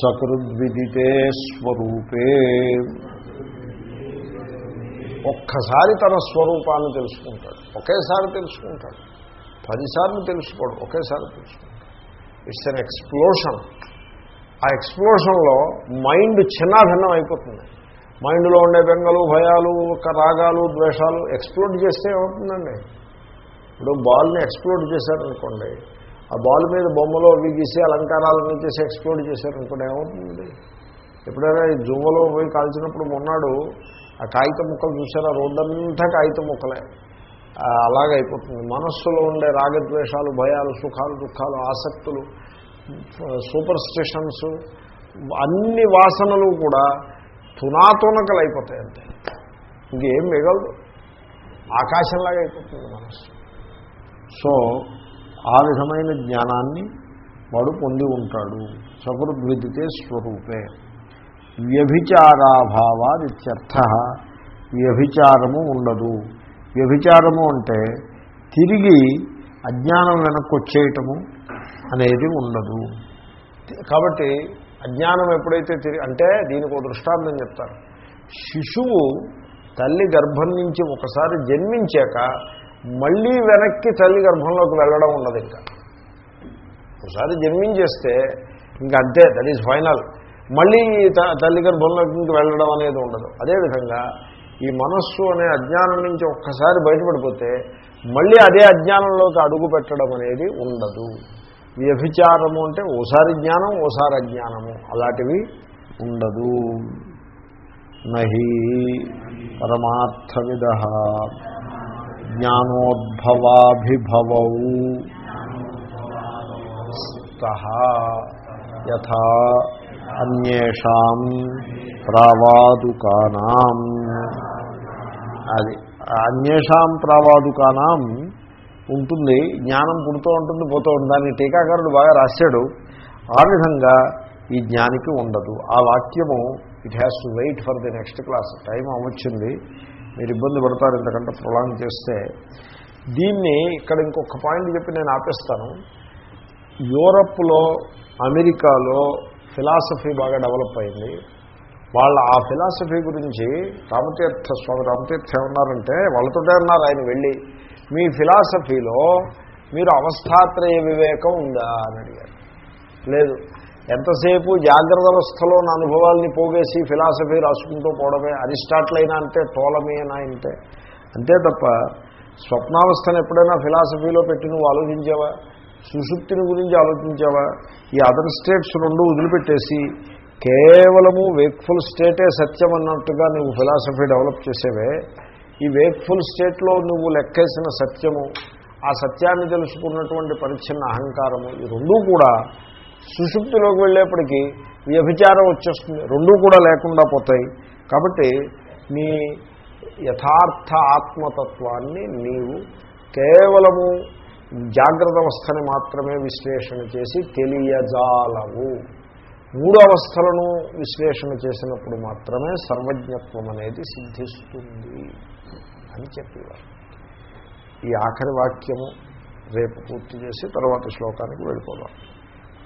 సకృద్విదితే స్వరూపే. ఒక్కసారి తన స్వరూపాన్ని తెలుసుకుంటాడు. ఒకేసారి తెలుసుకుంటాడు. పదిసార్లు తెలుసుకోడు ఒకేసారి తెలుసుకుంటాడు. ఇట్స్ అన్ ఎక్స్ప్లోషన్ ఆ ఎక్స్ప్లోషన్లో మైండ్ చిన్నాభిన్నం అయిపోతుంది. మైండ్లో ఉండే బెంగలు భయాలు రాగాలు ద్వేషాలు ఎక్స్ప్లోడ్ చేస్తే ఏమవుతుందండి? ఇప్పుడు బాల్ని ఎక్స్ప్లోడ్ చేశారనుకోండి ఆ బాల్ మీద బొమ్మలో అవి గీసి అలంకారాలన్నీ చేసి ఎక్స్ప్లోడ్ చేశారనుకోండి ఏమవుతుంది ఎప్పుడైనా ఈ జువ్వలో పోయి కాల్చినప్పుడు మొన్నాడు ఆ కాగిత ముక్కలు చూసారా రోడ్డంతా కాగిత ముక్కలే. అలాగైపోతుంది మనస్సులో ఉండే రాగద్వేషాలు భయాలు సుఖాలు దుఃఖాలు ఆసక్తులు సూపర్ స్టిషన్స్ అన్ని వాసనలు కూడా తునాతునకలు అయిపోతాయి అంతే. ఇంకేం మిగలదు. ఆకాశంలాగా అయిపోతుంది మనస్సు. సో ఆ విధమైన జ్ఞానాన్ని వాడు పొంది ఉంటాడు. సకృద్విదితే స్వరూపే. వ్యభిచారాభావాదిత్యర్థ. వ్యభిచారము ఉండదు. వ్యభిచారము అంటే తిరిగి అజ్ఞానం వెనక్కి వచ్చేయటము అనేది ఉండదు. కాబట్టి అజ్ఞానం ఎప్పుడైతే తిరిగి అంటే దీనికి ఒక దృష్టాంతం చెప్తారు. శిశువు తల్లి గర్భం నుంచి ఒకసారి జన్మించాక మళ్ళీ వెనక్కి తల్లి గర్భంలోకి వెళ్ళడం ఉండదు ఇంకా. ఒకసారి జన్మించేస్తే ఇంకా అంతే దట్ ఈజ్ ఫైనల్ మళ్ళీ త- తల్లి గర్భంలోకి ఇంక వెళ్ళడం అనేది ఉండదు. అదేవిధంగా ఈ మనస్సు అనే అజ్ఞానం నుంచి ఒక్కసారి బయటపడిపోతే మళ్ళీ అదే అజ్ఞానంలోకి అడుగు పెట్టడం అనేది ఉండదు. వ్యభిచారము అంటే ఓసారి జ్ఞానం ఓసారి అజ్ఞానము అలాంటివి ఉండదు. నహి పరమార్థవిద జ్ఞానోద్భవాభిభవౌ. స్తః యథా అన్యేషాం ప్రావాదుకానాం. అది అన్యేషాం ప్రావాదుకానాం ఉంటుంది జ్ఞానం పుడుతూ ఉంటుంది పోతూ ఉంటుంది. దాన్ని టీకాకారుడు బాగా రాశాడు. ఆ విధంగా ఈ జ్ఞానికి ఉండదు. ఆ వాక్యము it has to wait for the next class time అవచ్చింది మీరు ఇబ్బంది పడతారు ఎందుకంటే ప్రొలాంగ్ చేస్తే దీన్ని ఇక్కడ ఇంకొక పాయింట్ చెప్పి నేను ఆపేస్తాను. యూరప్లో అమెరికాలో ఫిలాసఫీ బాగా డెవలప్ అయింది. వాళ్ళ ఆ ఫిలాసఫీ గురించి రామతీర్థ స్వామి రామతీర్థ ఏమన్నారంటే వాళ్ళతోటే అన్నారు ఆయన వెళ్ళి మీ ఫిలాసఫీలో మీరు అవస్థాత్రయ వివేకం ఉందా? అని అడిగారు. లేదు. ఎంతసేపు జాగ్రత్త అవస్థలో నా అనుభవాల్ని పోగేసి ఫిలాసఫీ రాసుకుంటూ పోవడమే అరిస్టాటిల్ అయినా అంతే టోలమీ అయినా అంతే అంతే తప్ప స్వప్నావస్థను ఎప్పుడైనా ఫిలాసఫీలో పెట్టి నువ్వు ఆలోచించావా? సుషుప్తిని గురించి ఆలోచించావా? ఈ అదర్ స్టేట్స్ రెండు వదిలిపెట్టేసి కేవలము వేక్ఫుల్ స్టేటే సత్యం అన్నట్టుగా నువ్వు ఫిలాసఫీ డెవలప్ చేసేవే. ఈ వేక్ఫుల్ స్టేట్లో నువ్వు లెక్కేసిన సత్యము ఆ సత్యాన్ని తెలుసుకున్నటువంటి పరిచ్ఛిన్న అహంకారము ఈ రెండూ కూడా సుషుప్తిలోకి వెళ్ళేప్పటికీ వ్యభిచారం వచ్చేస్తుంది. రెండూ కూడా లేకుండా పోతాయి. కాబట్టి నీ యథార్థ ఆత్మతత్వాన్ని నీవు కేవలము జాగ్రత్త అవస్థని మాత్రమే విశ్లేషణ చేసి తెలియజాలవు. మూడు అవస్థలను విశ్లేషణ చేసినప్పుడు మాత్రమే సర్వజ్ఞత్వం అనేది సిద్ధిస్తుంది అని చెప్పేవారు. ఈ ఆఖరి వాక్యము రేపు పూర్తి చేసి తర్వాత శ్లోకానికి వెళ్ళిపోదాం.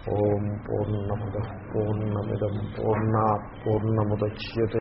ఓం పూర్ణముద పూర్ణమిదం పూర్ణా పూర్ణముద్య